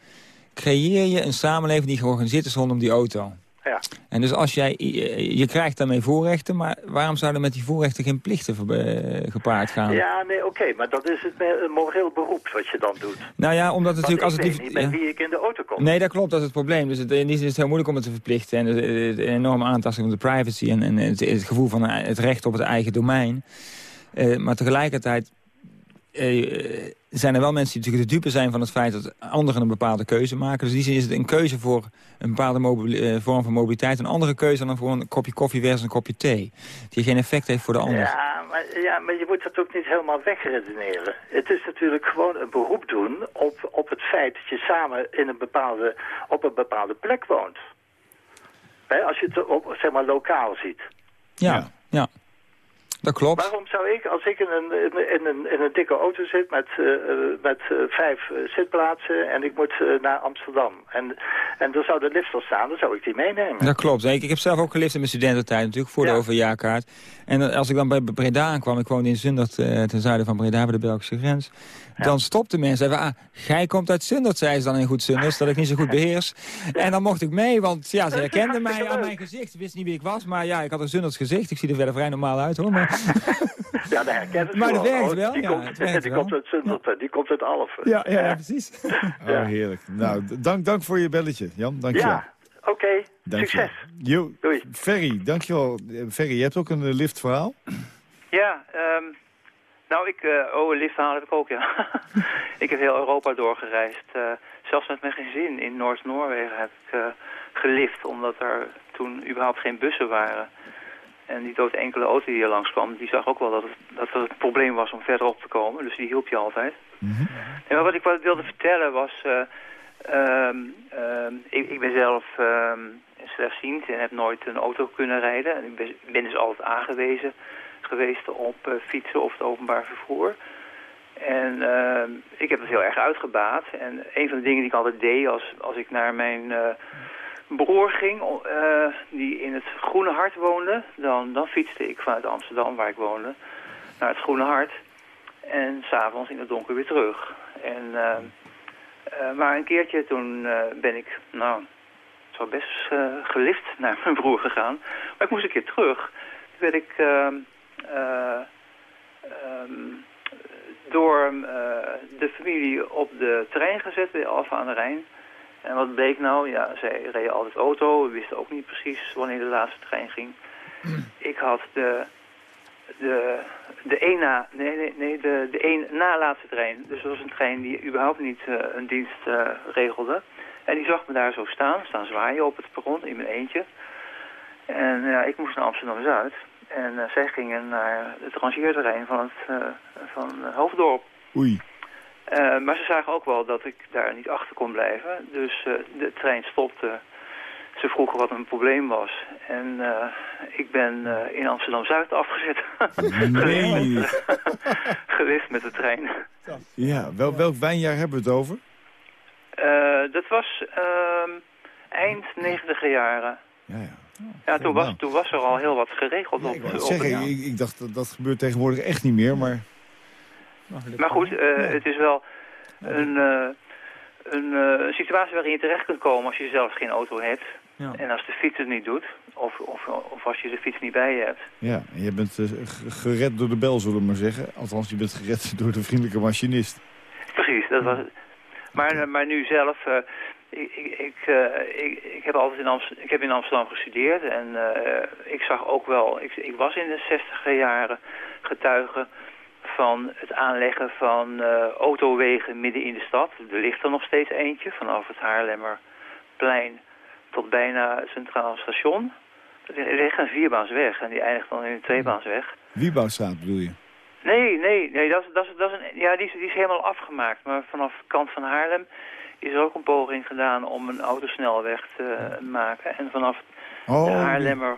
creëer je een samenleving die georganiseerd is rondom die auto. Ja. En dus als jij, je je krijgt daarmee voorrechten, maar waarom zouden met die voorrechten geen plichten eh, gepaard gaan? Ja, nee, oké, maar dat is het moreel beroep wat je dan doet. Nou ja, omdat Want natuurlijk als het die- niet ja. wie ik in de auto kom. Nee, dat klopt, dat is het probleem. Dus het, in die zin is het heel moeilijk om het te verplichten. En het, het- een enorme aantasting van de privacy en, en het, het gevoel van het recht op het eigen domein. Eh, maar tegelijkertijd eh, zijn er wel mensen die natuurlijk de dupe zijn van het feit dat anderen een bepaalde keuze maken. Dus in die zin is het een keuze voor een bepaalde eh, vorm van mobiliteit. Een andere keuze dan voor een kopje koffie versus een kopje thee. Die geen effect heeft voor de ander. Ja maar, ja, maar je moet dat ook niet helemaal wegredeneren. Het is natuurlijk gewoon een beroep doen op, op het feit dat je samen in een bepaalde, op een bepaalde plek woont. Hè, als je het op, zeg maar, lokaal ziet. Ja, Ja. ja. Dat klopt. Waarom zou ik, als ik in een, in, een, in een dikke auto zit met, eh, eh, met eh, vijf zitplaatsen en ik moet naar Amsterdam. En, en er zou de lift al staan, dan zou ik die meenemen. Dat klopt. Ik, ik heb zelf ook gelift in mijn studententijd natuurlijk, voor de overjaarkaart. En als ik dan bij Breda aankwam, ik woonde in Zundert, eh, ten zuiden van Breda, bij de Belgische grens. Dan stopten mensen even, ah, jij komt uit Zundert, zei ze dan in goed Zunders, dat ik niet zo goed beheers. En dan mocht ik mee, want ja, ze herkenden mij aan mijn gezicht. Ze wisten niet wie ik was, maar ja, ik had een Zunderts gezicht. Ik zie er verder vrij normaal uit, hoor. Maar... Ja, dat herkennen ze Maar dat wel. werkt Oh, wel, Die, ja, komt, werkt die wel. komt uit Zundert, die komt uit Alphen. Ja, ja, ja, precies. Oh, heerlijk. Nou, dank, dank voor je belletje, Jan. Dank je wel. Ja, oké. Je Succes. Jo, Ferry, dankjewel. Eh, Ferry, je hebt ook een eh, liftverhaal? Ja, ehm, nou, ik, eh, oh, een liftverhaal heb ik ook, ja. ik heb heel Europa doorgereisd. Eh, zelfs met mijn gezin in Noord-Noorwegen heb ik gelift, omdat er toen überhaupt geen bussen waren. En die dood enkele auto die hier langskwam, die zag ook wel dat het, dat er een probleem was om verderop te komen. Dus die hielp je altijd. En maar wat ik wat wilde vertellen was... ehm, ehm, ik, ik ben zelf ehm, slechtziend en heb nooit een auto kunnen rijden. En ik ben, dus altijd aangewezen geweest op eh, fietsen of het openbaar vervoer. En ik heb het heel erg uitgebaat. En een van de dingen die ik altijd deed als, als ik naar mijn eh, broer ging, eh, die in het Groene Hart woonde, dan, dan fietste ik vanuit Amsterdam, waar ik woonde, naar het Groene Hart. En s'avonds in het donker weer terug. En, eh, maar een keertje toen eh, ben ik, nou, het was best eh, gelift naar mijn broer gegaan. Maar ik moest een keer terug. Toen werd ik ehm, eh, ehm, door de familie op de trein gezet bij Alfa aan de Rijn. En wat bleek nou? Ja, zij reden altijd auto. We wisten ook niet precies wanneer de laatste trein ging. Ik had de, de, de één na, nee, nee, nee, de, de één na laatste trein. Dus dat was een trein die überhaupt niet eh, een dienst eh, regelde. En die zag me daar zo staan, staan zwaaien op het perron in mijn eentje. En ja, ik moest naar Amsterdam-Zuid. En eh, zij gingen naar het rangeerterrein van het van hoofddorp. Oei. Maar ze zagen ook wel dat ik daar niet achter kon blijven. Dus de trein stopte. Ze vroegen wat mijn probleem was. En eh, ik ben eh, in Amsterdam-Zuid afgezet. Nee. Gelift met de trein. Ja, wel, welk wijnjaar hebben we het over? Eh, dat was ehm, eind negentiger jaren. Ja, ja. Ja, toen was, toen was er al heel wat geregeld op, Ik, op zeg, het- ik, ik dacht dat dat gebeurt tegenwoordig echt niet meer, maar... Maar goed, eh, het is wel een, eh, een, eh, een situatie waarin je terecht kunt komen als je zelf geen auto hebt. Ja. En als de fiets het niet doet, of, of, of als je de fiets niet bij je hebt. Ja, en je bent eh, gered door de bel, zullen we maar zeggen. Althans, je bent gered door de vriendelijke machinist. Precies, dat was het. Maar, maar nu zelf, eh, ik, ik, ik, eh, ik, ik heb altijd in, Amst ik heb in Amsterdam gestudeerd en eh, ik zag ook wel, ik, ik was in de zestiger jaren getuige van het aanleggen van eh, autowegen midden in de stad. Er ligt er nog steeds eentje vanaf het Haarlemmerplein tot bijna Centraal Station. Er ligt een vierbaansweg en die eindigt dan in een tweebaansweg. Wiebouwstraat bedoel je? Nee, nee, nee dat, is, dat, is, dat is een, ja, die, is, die is helemaal afgemaakt. Maar vanaf de kant van Haarlem is er ook een poging gedaan om een autosnelweg te maken. En vanaf Oh, de Haarlemmer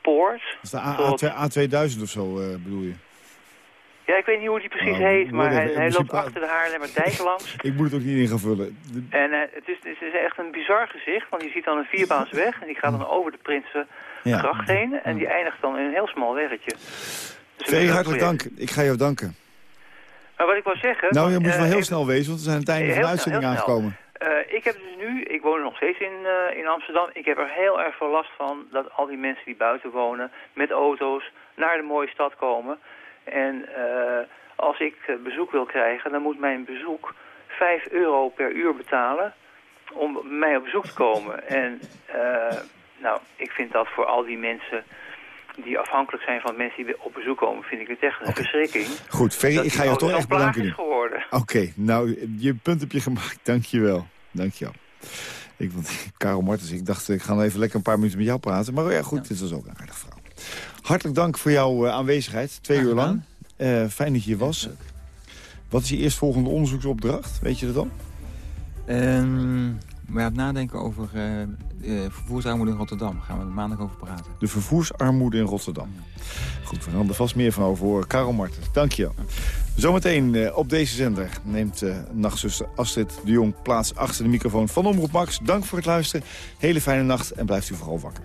Poort... Dat is de A, tot- A2, A2000 of zo, eh, bedoel je? Ja, ik weet niet hoe die precies Oh, heet, maar hij, loopt achter de Haarlemmer dijk langs. Ik moet het ook niet in gaan vullen. En eh, het, is, het is echt een bizar gezicht, want je ziet dan een vierbaansweg... en die gaat dan over de Prinsengracht Ja. heen... en die eindigt dan in een heel smal weggetje. Dus Ferry, heel hartelijk dank. Ik ga jou danken. Maar wat ik wil zeggen... Nou, je moet eh, wel heel even- snel wezen, want we zijn aan het einde van de Heel uitzending heel aangekomen. Eh, ik heb dus nu, ik woon nog steeds in, eh, in Amsterdam. Ik heb er heel erg veel last van dat al die mensen die buiten wonen met auto's naar de mooie stad komen. En eh, als ik eh, bezoek wil krijgen, dan moet mijn bezoek 5 euro per uur betalen om mij op bezoek te komen. En eh, nou, ik vind dat voor al die mensen die afhankelijk zijn van mensen die op bezoek komen, vind ik het echt een verschrikking. Goed, Ferry, ik ga jou auto toch echt bedanken is geworden. Oké, nou, je punt heb je gemaakt. Dank je wel. Dank je wel. Ik, want, Karel Martens, ik dacht, ik ga even lekker een paar minuten met jou praten. Maar ja, goed, dit was ook een aardige vrouw. Hartelijk dank voor jouw eh, aanwezigheid, twee uur lang. Eh, fijn dat je hier was. Wat is je eerstvolgende onderzoeksopdracht? Weet je dat dan? Ehm, Maar het nadenken over uh, vervoersarmoede in Rotterdam. Daar gaan we maandag over praten. De vervoersarmoede in Rotterdam. Goed, we gaan er vast meer van over horen. Karel Martens, dank je. Zometeen uh, op deze zender neemt uh, nachtzuster Astrid de Jong plaats achter de microfoon van Omroep Max. Dank voor het luisteren. Hele fijne nacht en blijft u vooral wakker.